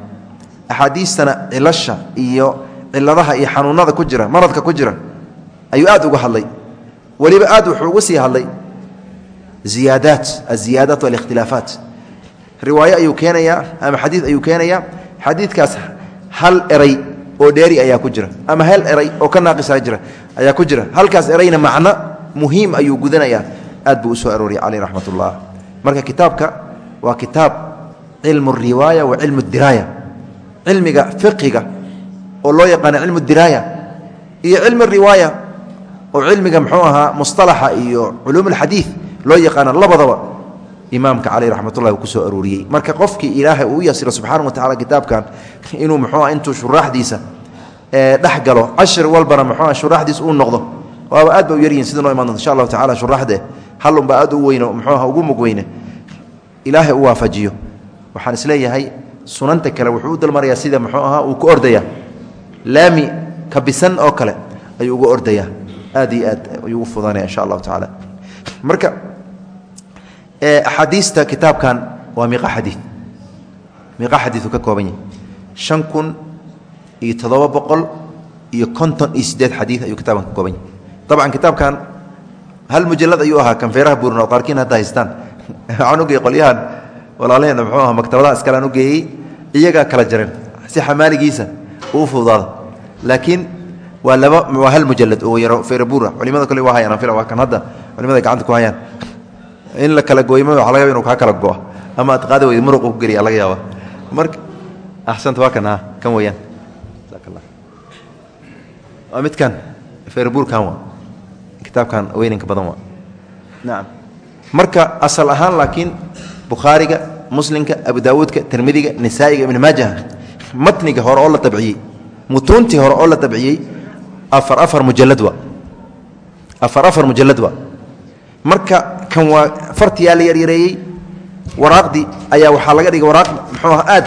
axaadiistana cilasha iyo ciladaha iyo xanuunada ku jira maradka ku jira ayuu aad uga hadlay weliba aad wuxuu uga sii hadlay ziyaadaat aziyaadaat walikhtilaafaat riwaayo ayuu keenayaa ama xadiid ayuu keenayaa xadiidkaas hal eray oo dheeri ayaa ku jira ama hal eray oo ka naaqisa jira ayaa ku jira halkaas erayna macno muhiim ayuu gudanayaa aad buu u soo arooriyay caleyh raxmat marka kitaabka waa kitaab cilmu riwaaya wa cilmu diraaya cilmiga fiqiga oo loo yaqaano cilmu diraaya iyo cilmu riwaaya oo cilmiga muxuu ahaa musطalaxa iyo culuum alxadiid loo yaqaano labadaba imaamka caleyh raxmatullahi uu ku soo arooriyey marka qofkii ilaahay uu yasiro subxaana wa tacala kitaabkan inuu muxuu ah intuu shuraaxdiisa dhex cashir walbana muxuu ah shuraaxdiisa uu noqdo waaba aad ba u yaryihin sida noo imaan doonta insha allahu tacala shuraaxde. Hallunbaa aad u weyno muxuu aha ugu mug ilaahay u waafajiyo. Waxaan is leeyahay sunanta kale wuxuu u dalmarayaa sida muxuu ahaa uu ku ordaya. Laami kabisan oo kale ayuu uga ordayaa aad iyo aad ayuu ugu fudanaya insha allahu tacaala marka axaadiista kitaabkan waa miiqa xadii miiqa xadiiu ka kooban yahay. Shan kun iyo toddoba boqol iyo konton iyo siddeed xadii ayuu kitaabkan ka kooban yahay. Dabcan kitaabkan hal mujalad ayuu ahaa kanfeeraha buurin oo qaarkiin hadda haystaan. Waxaan ugeeyey qolyahan walaalaheena muxuu aha maktabadaha iskalean u geeyey iyagaa kala jareen si xamaaligiisa uu fududaada laakiin waa laba waa hal mujalad oo yaro feerabuura culimada kole waa hayaan anfila waa kan hadda culimada gacanta ku hayaan. In la kala gooyma waxa laga yaba inu kaa kala go'a? Ama aad qaadi weyda muruqu ku geliya laga yaaba marka axsanta waa kan ha kan weeyaan. Waa midkan feerabuurkan waa. Kitaabkan weyninka badan waa. Nacam marka asal ahaan laakiin bukhaariga muslimka abu daawuudka tirmidiga nisaa'iga ibn maajaha. Matniga hore oo la tabciyey mutuuntii hore oo la tabciyey afar afar mujalad waa afar afar marka kan waa fartiyaa la yaryareeyey waraaqdii ayaa waxaa laga dhigay waraaq muxuu ah aad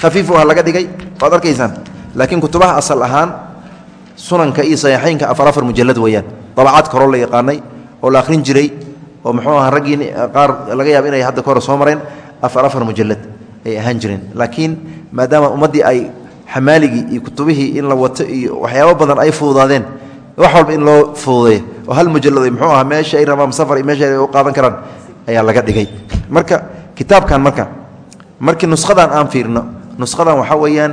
khafiif ah laga dhigay waad arkaysaan. Laakiin kutubaha asal ahaan sunanka iyo saxiixaynka afar afar mujalad weeyaan. Dabacaadka hore la yaqaanay oo la akhrin jiray oo muxuu aha raggii qaar laga yaaba inay hadda ka soo mareen afar afar mujalad ay ahaan jireen. Laakiin maadaama ummaddii ay xamaaligii iyo kutubihii in la wato iyo waxyaabo badan ay fududaadeen wax walba in loo fududeeyo oo hal mujalad muxuu aha meesha ay rabaan safar iyo meesha ay u qaadan karaan ayaa laga dhigay. Marka kitaabkan marka markii nushadan aan fiirno nushadan waxaa weeyaan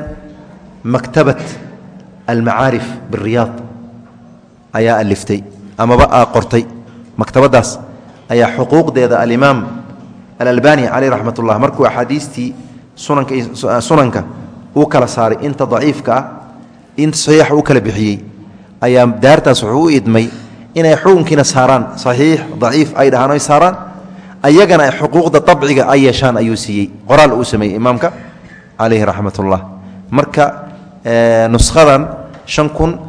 maktabat almacaarif biriyaad ayaa aliftay amaba aa qortay maktabadaas ayaa xuquuqdeeda alimaam alalbani caleyh raxmat ullah markuu axaadiistii sunanka uu kala saaray inta daciifka ah inta saxiixa u kala bixiyey ayaa daartaas wuxuu u idmay inay xukunkiina saaraan. Saxiix daciif ay dhahaan oy saaraan ayagana xuquuqda abciga ay yeeshaan ayuu siiyey. Qoraal uu sameeyey imaamka caleyhi raxmat ullah marka nuskhadan shan kun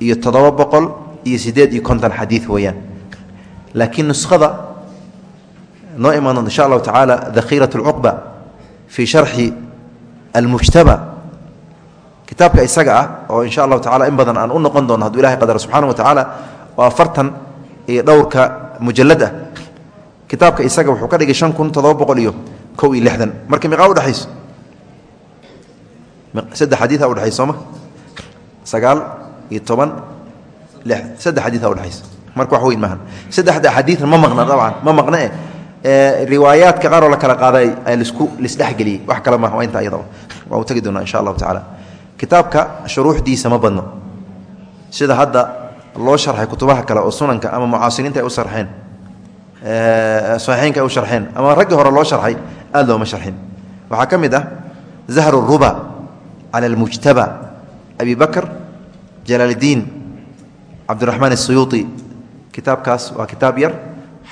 iyo toddoba boqol iyo siddeed iyo konton xadiid weeyaan laakiin nuskhada noo imaan doonta insha allahu tacaala dakhiirat اlcuqba fii sharxi almujtaba. Kitaabka isaga ah oo insha allahu tacala in badan aan u noqon doono hadduu ilahay qadara subxana wa tacaala oo afartan iyo dhowrka mujalad ah kitaabka isaga wuxuu ka dhigay shan kun toddoba boqol iyo kow iyo lixdan. Marka miqaa udhexayso saddex xadiia udhexaysa sooma sagaal iyo toban saddex xadiia udhexaysa marka wax weyn maaha saddexda xadiidna ma maqna dabcan ma maqne e riwaayaadka qaar oo la kala qaaday lisku lisdhexgeliyey wax kale maaha waa inta ayadaba. Waa u tegi doonaa insha allahu tacaala. Kitaabka shuruuxdiisa ma badno. Sida hadda loo sharxay kutubaha kale oo sunanka ama mucaasiriinta ay u sarxeen saxiixeynka ay u sharxeen ama raggii hore loo sharxay aad looma sharxin. Waxaa ka mid ah zahru ruba cala almujtaba abi bakr jalaaldiin cabdiraxmaan asuyuuطi kitaabkaas waa kitaab yar.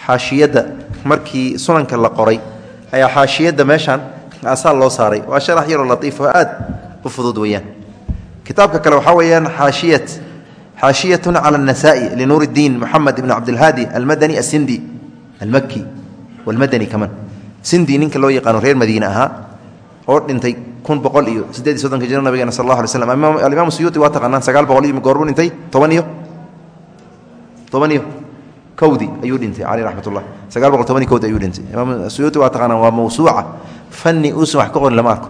Xaashiyadda markii sunanka la qoray ayaa xaashiyadda meeshan asaal loo saaray. Waa sharax yaroo latiif aad u fudud weeyaan. Kitaabka kale waxaa weeyaan xaashiyat. Xaashiyatun cala anasaa'i linuur اddiin moxamed ibn cabdilhaadi almadani asindi almaki walmadani kaman. Sindi ninka loo yaqaano reer madiine ahaa oo dhintay kun boqol iyo siddeed iyo soddonka jiro nabigeena sal allah alay slam alimaam suyuuti waa taqaanaan sagaal boqol iyo goorbu dhintay toban iyo toban iyo kowdi ayuu dhintay caleyh raxmat ullah sagaal boqol toban iyo kowdi ayuu dhintay. Imaam suyuuti waa taqaanaan waa mawsuuca. Fanni uusan wax ka qorin lama arko.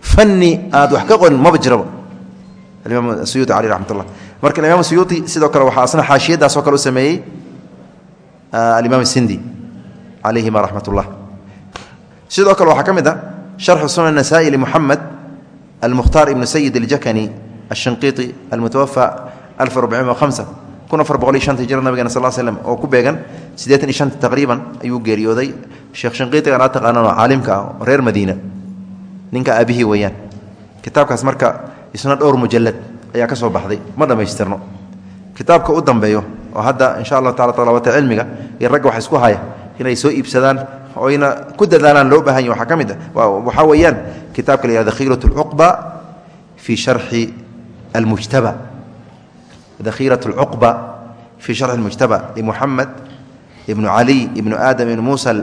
Fanni aad wax ka qorin maba jiraba alimaam suyuuti caleyh raxmat marka imaam suyuuti sidoo kale waxaa asna xaashiyadaas oo kale u sameeyey alimaam sindi calayhima raxmat sidoo kale waxaa ka mid a sharxu sunan nasaai limuxamed almukhtaar ibnu sayid aljakani ashinqiiti almutawafa alf arbaciin hamsa kun nabigana sal slm oo ku beegan siddeetan iyo shanta taqriiban ayuu geeriyooday. Sheekh shinqiitigan aa taqaanaan oo caalimka ah reer madiina. Ninka aabihii weeyaan. Kitaabkaas marka isna dhowr mujalad ayaa ka baxday. Ma dhammaystirno. Kitaabka u dambeeyo oo hadda insha allahu tacala talaabata cilmiga iyo ragga wax isku haya inay soo iibsadaan oyna ku dadaalaan loo baahan yahy waxaa ka mid a waxaa weeyaan kitaabka la yihahda khiirat alcuqba fii sharxi almujtaba dakhiirat alcuqba fii sharxi almujtaba limuxamed ibnu caliy ibnu aadam ibnu muusa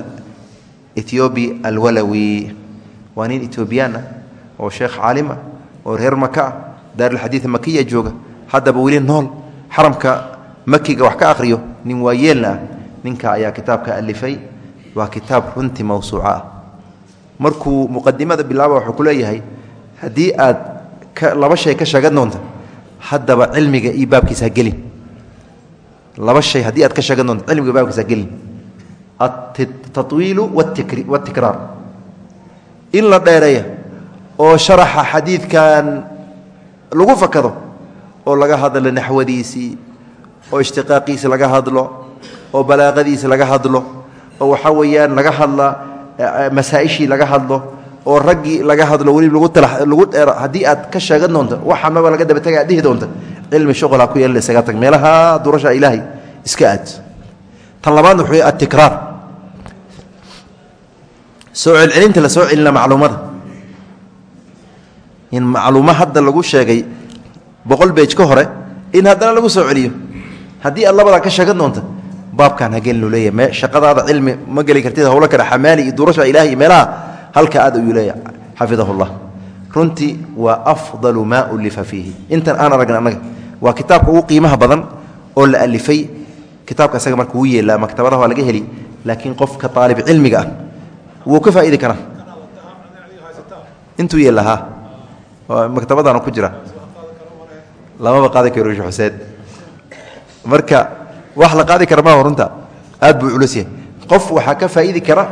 ethiobi alwalawi. Waa nin etoobiyaan ah oo sheekh caalim ah oo reer maka ah daarulxadiid makiya jooga. Haddaba weli nool xaramka makiga wax ka akhriyo nin waayeelna ah. Ninka ayaa kitaabka alifay waa kitaab runtii mawsuuco ah. Aad laba shay ka doonta haddaba cilmiga iyo baabkiisa ha gelin. Laba shay haddii aad ka sheegan doonto cilmiga baabkiisa ha gelin atatwiilu watikraar in la dheereeya oo sharaxa xadiidkan lagu fakado oo laga hadlo naxwadiisii oo ishtiqaaqiisi laga hadlo oo balaaqadiisi laga hadlo oo waxaa weeyaan laga hadla masaaishii laga hadlo oo raggii laga hadlo weli lagu dheero haddii aad ka sheegan doonto waxa maba laga daba taga ad dhihi doonta cilmi shuqla ku yeelana isaga tag. Meelaha durasha ilaahay iska aad. Tan labaadna wuxuu atikraar soo celcelinta la soo celina macluumada. In macluuma hadda lagu sheegay boqol beej ka hore in haddana lagu soo celiyo. Haddii aad labadaa ka sheegan doonta baabkan hagelinu leeyahy me shaqadaada cilmi ma geli kartid hawlo kale xamaali iyo durasha ilahi iyo meelaha halka aad ayuu leeyahy xafidahu runtii waa afdalu maa ulifa fiihi. Intan aan aragna annaga waa kitaabka ugu qiimaha badan oo la alifay kitaabka isaga marka wuu yeelaa maktabadaha waa laga heli laakiin qofka aalib cilmiga ah wuu ka faaidi karaa. Intuu yeelahaa maktabadana ku jira. Lamaba qaadi karo shee xuseen. Marka wax la qaadi kara maaha runta. Aad buu culus yahay qof waxaa ka faa'iidi kara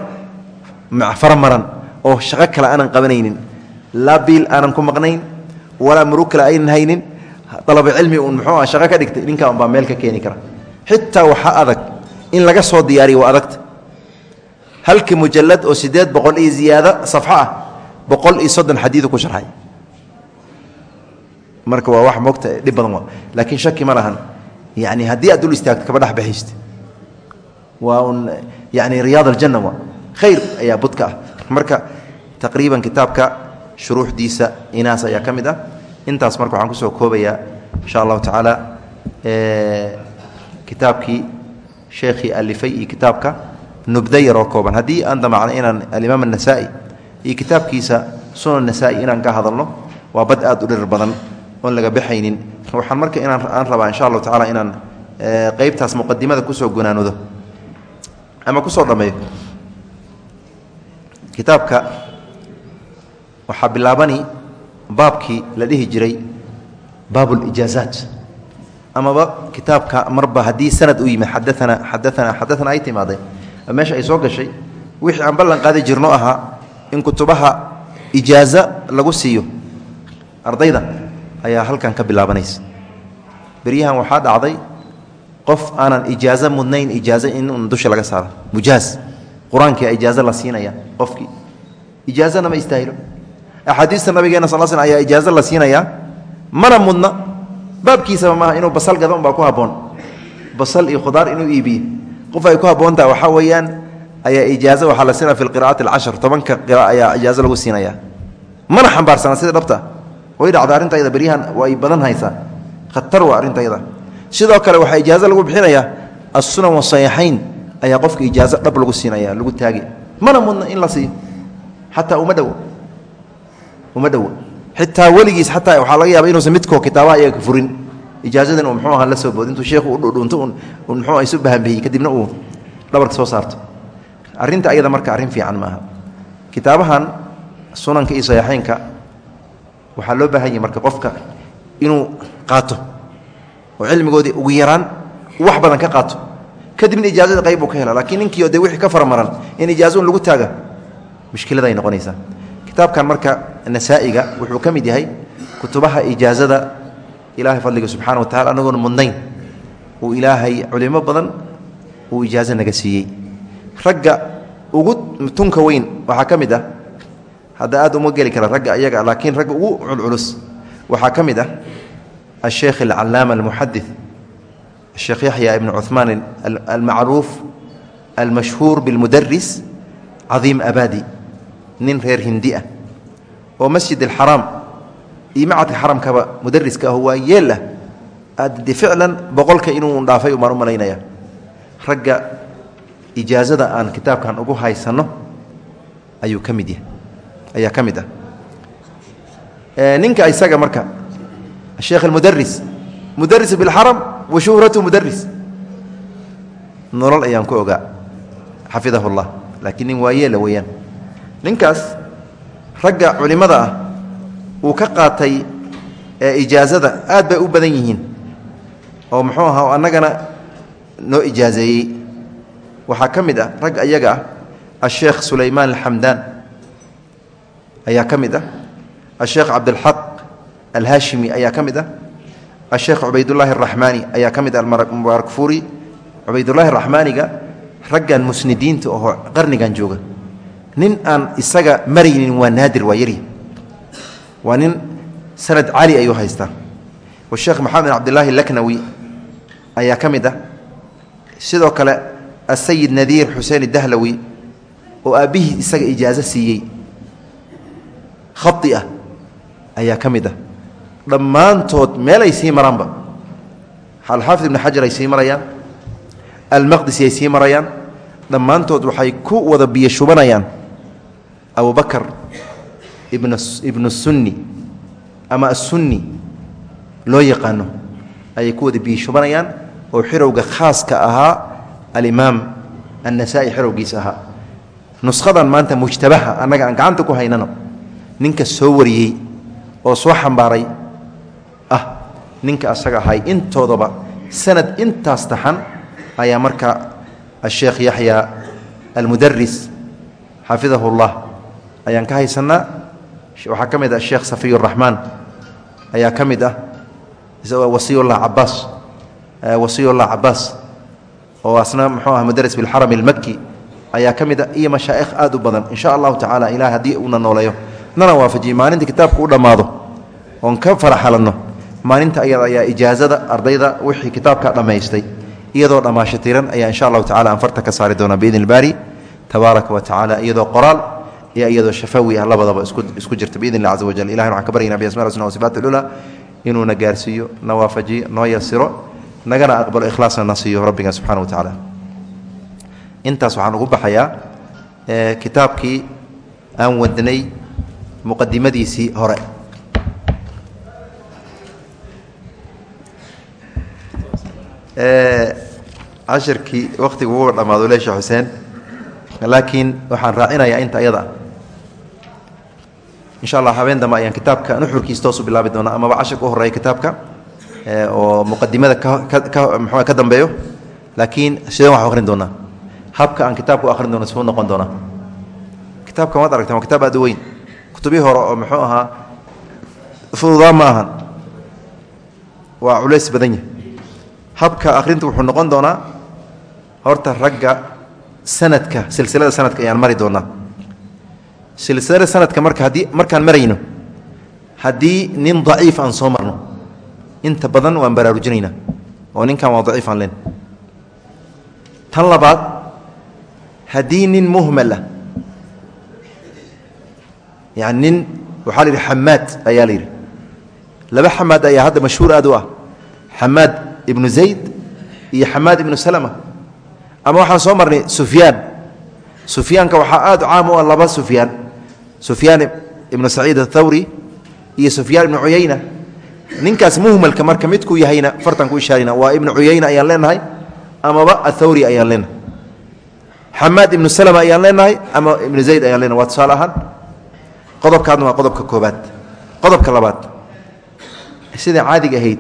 faramaran oo shaqo kale aanan qabanaynin. Laa biil aanan ku maqnayn walaa murug kale aynan haynin. Dalaba cilmi uun muxuu ah shaqo ka dhigtay ninkaa unbaa meel ka keeni kara. Xitaa waxaa adag in laga soo diyaariyo waa adagta. Halkii mujalad oo siddeed boqol iyo ziyaado safxo ah boqol iyo soddon xadiidu ku sharxay. Marka waa wax mogta dhib badan waa. Laakiin shaki ma lahan. Yani haddii aad dul istaagto kaba dhex baxaysta waa un yani riyaad aljanna waa. Khayr ayaa budka ah. Marka taqriiban kitaabka shuruuxdiisa inaas ayaa ka mid ah. Intaas marka waxaan ku soo koobayaa insha allahu tacaala kitaabkii sheekhii alifay iyo kitaabka nubda yaroo kooban. Haddii aan damacno inaan alimaam anasaa'i iyo kitaabkiisa sunan nasaa'i inaan ka hadalno waa bad aad u dhirir badan oon laga baxaynin. Waxaan marka inaan aan rabaa insha allahu tacala inaan qeybtaas muqadimada ku soo gunaanudo ama waxaa bilaabani baabkii la dhihi jiray baab اlijaazaat amaba kitaabka marba haddii sanad u yimid xadaana xadaana xadaana ay timaadeen. Meesha ay soo gashay wixii aan ballan qaadi jirno ahaa in kutubaha ijaaza lagu siiyo. Ardayda ayaa halkan ka bilaabanaysa beryahan waxaa dhacday qof aanan ijaazo mudnayn ijaazo in dusha laga saaro. Mujaaz. Qur'aankia ijaazo la siinaya qofkii. Ijaazana ma istaahilo axaadiista nabigeena sal sl ayaa ijaazo la siinayaa. Mana mudna baabkiisaba maaha inuu basal gado unbaa ku habboon. Basal iyo khudaar inuu iibiye qof ay ku habboontaha waxaa weeyaan ayaa ijaazo waxaa la siinaya fi lqira'aati alcashar tobanka qira ayaa ijaazo lagu siinaya mana xambaarsana sida dhabta. Way dhacda arrintayda beryahan way badan haysaa. Khatar waa arrintayda sidoo kale waxaa ijaazo lagu bixinayaa. Assunan wasayaxayn ayaa qofka ijaazo dhab lagu siinaya lagu taagi mana mudna in la siiyo. Xataa uma dhowo uma dhowo xitaa weligiis xataa waxaa laga yaaba inuusan midkoo kitaabaha iyaga furin. Ijaazadan uu muxuu aha la soo bood. Intuu sheekhu u dhudhunto un muxuu isu bahanbihiyey kadibna uu dhabarka soo saarto. Arrinta ayada marka arrin fiican maaha. Kitaabahan sunanka iyo sayaxeynka waxaa loo baahan yahay marka qofka inuu qaato oo cilmigoodii ugu yaraan wax badan ka qaato. Kadibna ijaazada qayb uu ka hela laakiin ninkiio dee wixii ka faramaran in ijaazo un lagu taaga mushkiladay noqonaysaa kitaabkan marka nasaa'iga wuxuu ka mid yahay kutubaha ijaazada ilaahay fadliga subxana wa tacala anagoona mudnayn. Uu ilaahay culimo badan uu ijaazo naga siiyey. Ragga ugu tunka weyn waxaa ka mid ah hadda aad uma geli kara ragga iyaga laakiin ragga ugu culculus waxaa ka mid ah asheekh alcalaama almuxadid sheekh yaxya ibn cuثmaan almacruuf almashhuur bilmudaris cadiim abadi nin reer hindi ah oo masjid alxaraam iyo xaramkaba mudariska ah waa yeel ah. Aad de ficlan boqolka inuu dhaafay umaan u ragga ijaazada aan kitaabkan ugu haysanno ayuu ka yahay ayaa ka ah. Ninka isaga marka sheekh almudaris mudaris bilxaram wa shuhratu mudaris nolol ayaan ku ogaa xafidahu llah laakiin nin waayeela weeyaan ninkaas ragga culimmada ah uu ka qaatay ijaazada aad bay u badan yihiin oo muxuu ahaa annagana noo ijaazeeyey. Waxaa ka mid ah ragga iyaga ah asheekh sulaymaan alxamdaan ayaa ka mid ah asheekh cabdilxaq alhaashimi ayaa ka mid ah asheekh cubaydullaahi araxmaani ayaa ka mid ah mubaarak fuuri. Cubaydullaahi araxmaaniga raggan musnidiinta oo qarnigan jooga nin aan isaga maraynin waa naadir waa yari. Waa nin sanad cali ayuu haystaa. Washeekh maxamed bin cabdillaahi laknawi ayaa ka mid ah. Sidoo kale asayid nadiir xuseen dahlawi oo aabbihii isaga ijaazo siiyey khadi ah ayaa ka mid ah. Dhammaantood meel ay sii maraanba. Alxaafid ibn xajar ay sii marayaan. Almaqdisi ay sii marayaan. Dhammaantood waxay ku wada biyo shubanayaan abubakar ibnu sunni ama asunni loo yaqaano ayay ku wada biyo shubanayaan oo xirowga khaaska ahaa alimaam annasaa-i xirowgiisa ahaa. Nushadan maanta mujtabaha annaga aan gacanta ku haynano ninka soo wariyey oo soo xambaaray ah ninka asaga ahay intoodaba sanad intaas taxan ayaa marka asheekh yaxya almudaris xafidahu llah ayaan ka haysanaa waxaa ka mid ah sheekh safiy raxmaan ayaa ka mid ah. Wasiyullah cabaas wasiyullah cabaas oo asna muxuu ah mudaris bilxaram almaki ayaa ka mid ah. Iyo mashaa'ikh aad u badan. In sha allahu tacala ilaah haddii uuna nooleeyo. Nana waafajiyey. Maalinta kitaabka u dhammaado. Oon ka faraxalanno. Maalinta ayada ayaa ijaazada ardayda wixii kitaabka dhammaystay. Iyadoo dhammaasho tiran ayaa insha allahu tacala aan farta ka saari doonaa biidn ilbaari tabaaraka wa tacala iyadoo qoraal iyo iyadoo shafawi ah labadaba isku jirta biidn illah caza wajal ilahin waxaan ka baryana biasma lsna wa sifaat alula inuuna gaarsiiyo na waafajiyo noo yasiro nagana aqbalo ikhlaasna na siiyo rabbiga subxana wa tacaala intaas waxaan ugu baxayaa kitaabkii aan wadnay muqadimadiisii hore. Cashirkii wakhtigu uga dhammaado le sheekh xuseen laakiin waxaan raacinayaa inta ayada insha allah habeen dambe ayaan kitaabka nuxurkiis toosu bilaabi doonaa. Amaba cashirka u horreeya kitaabka oo muqadimada ka mxua ka dambeeyo. Laakiin sideen wax akhrin doonaa. Habka aan kitaabka u akhrin doono suu noqon doonaa. Kitaabkan waad aragtaan waa kitaab aad u weyn. Kutubihii hore oo muxuu ahaa fududaa ma ahan. Waa culays badan yahay. Habka akhrinta wuxuu noqon doonaa horta ragga sanadka silsilada sanadka ayaan mari doonaa. Silsilada sanadka marka haddii markaan marayno haddii nin daciif aan soo marno inta badan waan baraarujinaynaa oo ninkan waa daciif aan len tan labaad haddii nin muhmal ah yani nin waxaa la yidhi xamaad ayaa la yidhi. Laba xamaad ayaa hadda mashhuur aad u ah. Xamaad ibnu zayd iyo xamaad ibnu salama ama waxaan soo marnay sufyaan. Sufyaanka waxaa aad caam u ah laba sufyaan. Sufyaan ibnu saciid athawri iyo sufyaan ibnu cuyayna ninkaas muhmalka marka midkuu yahayna fartan ku ishaarina waa ibnu cuyayna ayaan leenahay amaba athawri ayaan leenahay. Xamaad ibnu salama ayaan leenahay ama ibnu zayd ayaan leenahay. Waa tusaale ahaan qodobkaadna waa qodobka koobaad qodobka labaad. Sidai caadiga ahayd?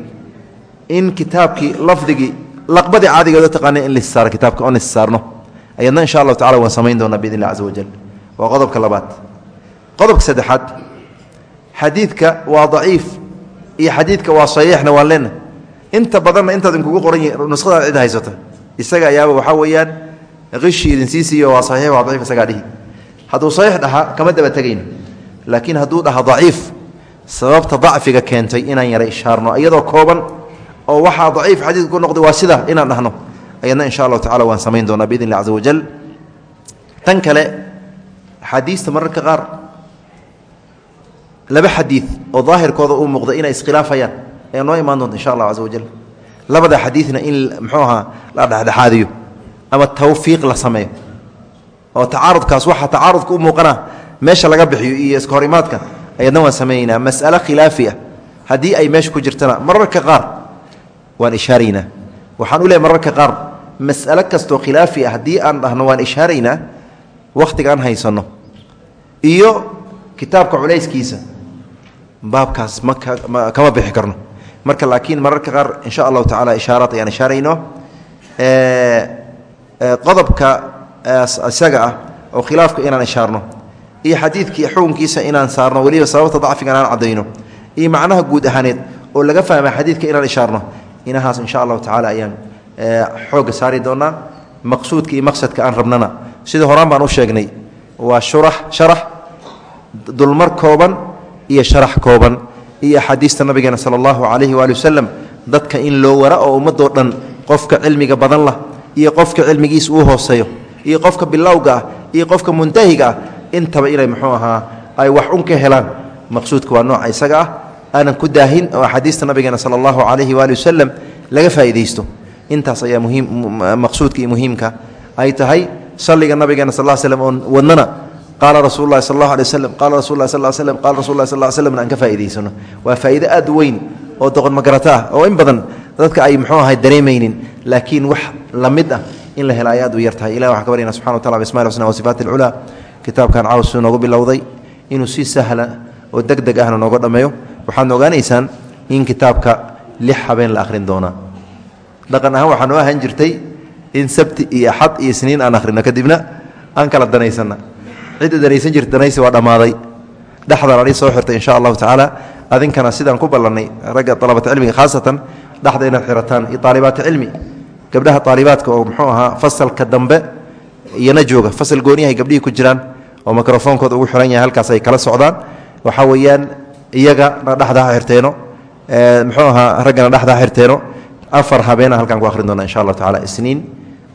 In kitaabkii lafdigii laqbadii caadigeeda taqaana in lissaaro kitaabka oon lissaarno ayadna insha allahu tacala waan samayn doonaa biidn illah caza wajal waa qodobka labaad. Qodobka saddexaad xadiidka waa daciif iyo xadiidka waa saxiixna waan leenahay inta badanna intaad inkugu qoran yihi nuskhadaad cid haysata isaga ayaaba waxaa weeyaan qishi idinsii siiyo waa saxiix waa daciif isagaa dhihi. Hadduu saxiix dhahaa kama daba tegayno laakiin hadduu dhaha daciif sababta dacfiga keentay inaan yara ishaarno iyadoo kooban oo waxaa daciif xadiidka ku waa sida inaan dhahno. Ayadna insha allahu tacala waan samayn doonaa biidn illahi caza tan kale axaadiista mararka qaar laba xadiid oo daahirkooda uu muuqda inay iskhilaafayaan ayaa noo imaan doonta insha allah caza labada xadiidna in muxuu la dhexdhexaadiyo ama tawfiiq la sameeyo. Oo tacaarudkaas waxa tacaarudka u muuqana meesha laga bixiyo iyo iska horimaadka waan samaynaynaa mas'alo khilaafi ah. Ay meesha ku jirtana mararka qaar waan ishaaraynaa waxaan u leeay mararka qaar mas'alo kastoo khilaafi ah haddii aan dhahno waan ishaaraynaa wakhtigaan haysanno. Iyo kitaabka culayskiisa baabkaas ma kama bixi karno. Marka laakiin mararka qaar insha allahu tacala ishaaraad ayaan ishaarayno. Qodobka isaga ah oo khilaafka inaan ishaarno iyo xadiidkii xukunkiisa inaan saarno weliba sababta dacfiga inaan caddayno iyo macnaha guud ahaaneed oo laga fahma xadiidka inaan ishaarno inahaas insha allahu tacala ayaan xoogga saari doonaa maqsuudka iyo maqsadka aan rabnana. Sida horaan baan u sheegnay waa shurax sharax dulmar kooban iyo sharax kooban iyo axaadiista nabigeena sala allahu calayhi waali wasalam dadka in loo wara oo ummadoo dhan qofka cilmiga badan lah iyo qofka cilmigiisa uu hooseeyo iyo qofka bilowga ah iyo qofka muntahiga ah intaba inay muxuu ahaa ay wax un ka helaan. Maqsuudka waa nooca isaga ah aanan ku daahin oo axaadiista nabigeena sala allahu calayhi waali wasalam laga faa'iidaysto. Intaas ayaa muhiim maqsuudka iyo muhiimka ay tahay. Salliga nabigeena sal l slm oon wadnana qaala rasuulu lahi sal allahu alay waslam qaala rasul lah sal l slm qala rasul lah sal l slmna aan ka faa'idaysano waa faa'iide aad weyn oo doqon magarata ah oo in badan dadka ay muxuu ahay dareemaynin laakiin wax la mid ah in la hela ay aad u yar tahay. Ilah waxaan ka subxana wa tacala bismail husna wa sifaati alculaa kitaabkan caws suu noogu bilowday inuu si sahla oo deg ahna nooga dhammeeyo waxaadna ogaanaysaan in kitaabka lix habeen la akhrin doonaa. Dhaqan ahaan waxaa noo jirtay in sabti iyo axad iyo isniin aan akhrino kadibna aan kala danaysanna cidda danaysan jirta danaysi waa dhammaaday. Dhexdan ani soo xirtay insha allahu tacaala adinkana sidaan ku ballannay ragga alabata cilmiga khaasatan dhexda inaad xirataan iyo aalibaata cilmi. Gabdhaha aalibaadka oo muxuu ahaa fasalka dambe iyana jooga. Fasal gooniyahay gabdhihii ku jiraan oo mikrofoonkooda ugu xiran yahay halkaas ay kala socdaan. Waxaa weeyaan iyagana dhexda ha xirteeno muxuu ahaa raggana dhexda ha xirteeno afar habeena halkaan ku akhrin doona insha allahu tacala isniin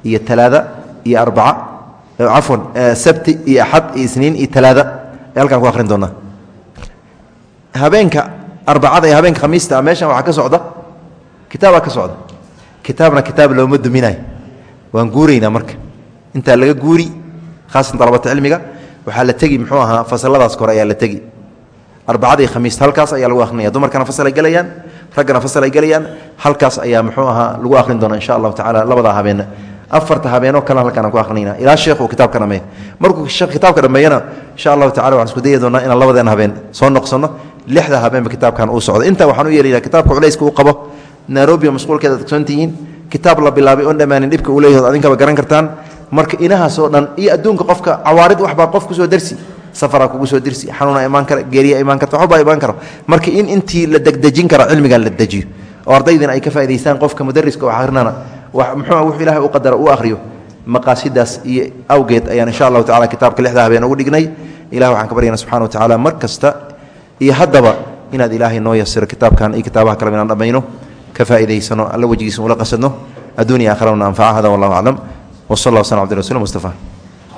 iyo talaada iyo arbaca cafwan sabti iyo axad iyo isniin iyo talaada ee halkaan ku akhrin doonaa. Habeenka arbacada iyo habeenka khamiista ah meeshan waxaa ka socda kitaabaa ka socda. Kitaabna kitaab looma duminayo waan guuraynaa marka. Intaa laga guuri khaasatan dalabata cilmiga waxaa la tegi muxuu ahaa fasaladaas kore ayaa la tegi arbacada iyo khamiista halkaas ayaa lagu akhrinaya dumarkana fasal ay gelayaan raggana fasal ay gelayaan halkaas ayaa muxuu ahaa lagu akhrin doona insha allahu tacala labadaa habeena afarta habeenoo kale halkaan aan ku akhrinayna ilaa sheekhu kitaabka dhameeyo markuu kitaabka dhameeyana insha allahu tacala waxaan isku dayi doonaa inaan labadeena habeen soo noqsanno lixda habeenba kitaabkan uu socdo intaa waxaan u yeelaynaa kitaabka culayska uu qabo nairobi mashquulkeeda ad ogsoontihiin kitaab la bilaabay oon dhammaanin dhibka uu leeyahood adinkaba garan kartaan. Marka inahaasoo dhan iyo adduunka qofka cawaarid waxbaa qof ku soo darsi safaraa kugu soo dirsi xanuuna imaan kara geeriya imaan karta waxbaa imaan karo. Marka in intii la degdejin kara cilmiga la dejiyo. Oo ardaydina ay ka faa'idaystaan qofka mudariska wax akhrinana muxuu wuxuu ilahay u qadara u akhriyo. Maqaasidaas iyo awgeed ayaan insha allahu tacala kitaabka lixda habeen ugu dhignay. Ilah waxaan ka baryana subxana wa tacaala mar kasta. Iyo haddaba inaad ilaahay noo yasiro kitaabkan iyo kitaabaha kaleba inaan dhammayno ka faa'idaysano alla wejigiisa ula qasadno. Adduuniya aakharana anfaca hada wallahu aclam. Wsal allah wslam abdi rasul mustafa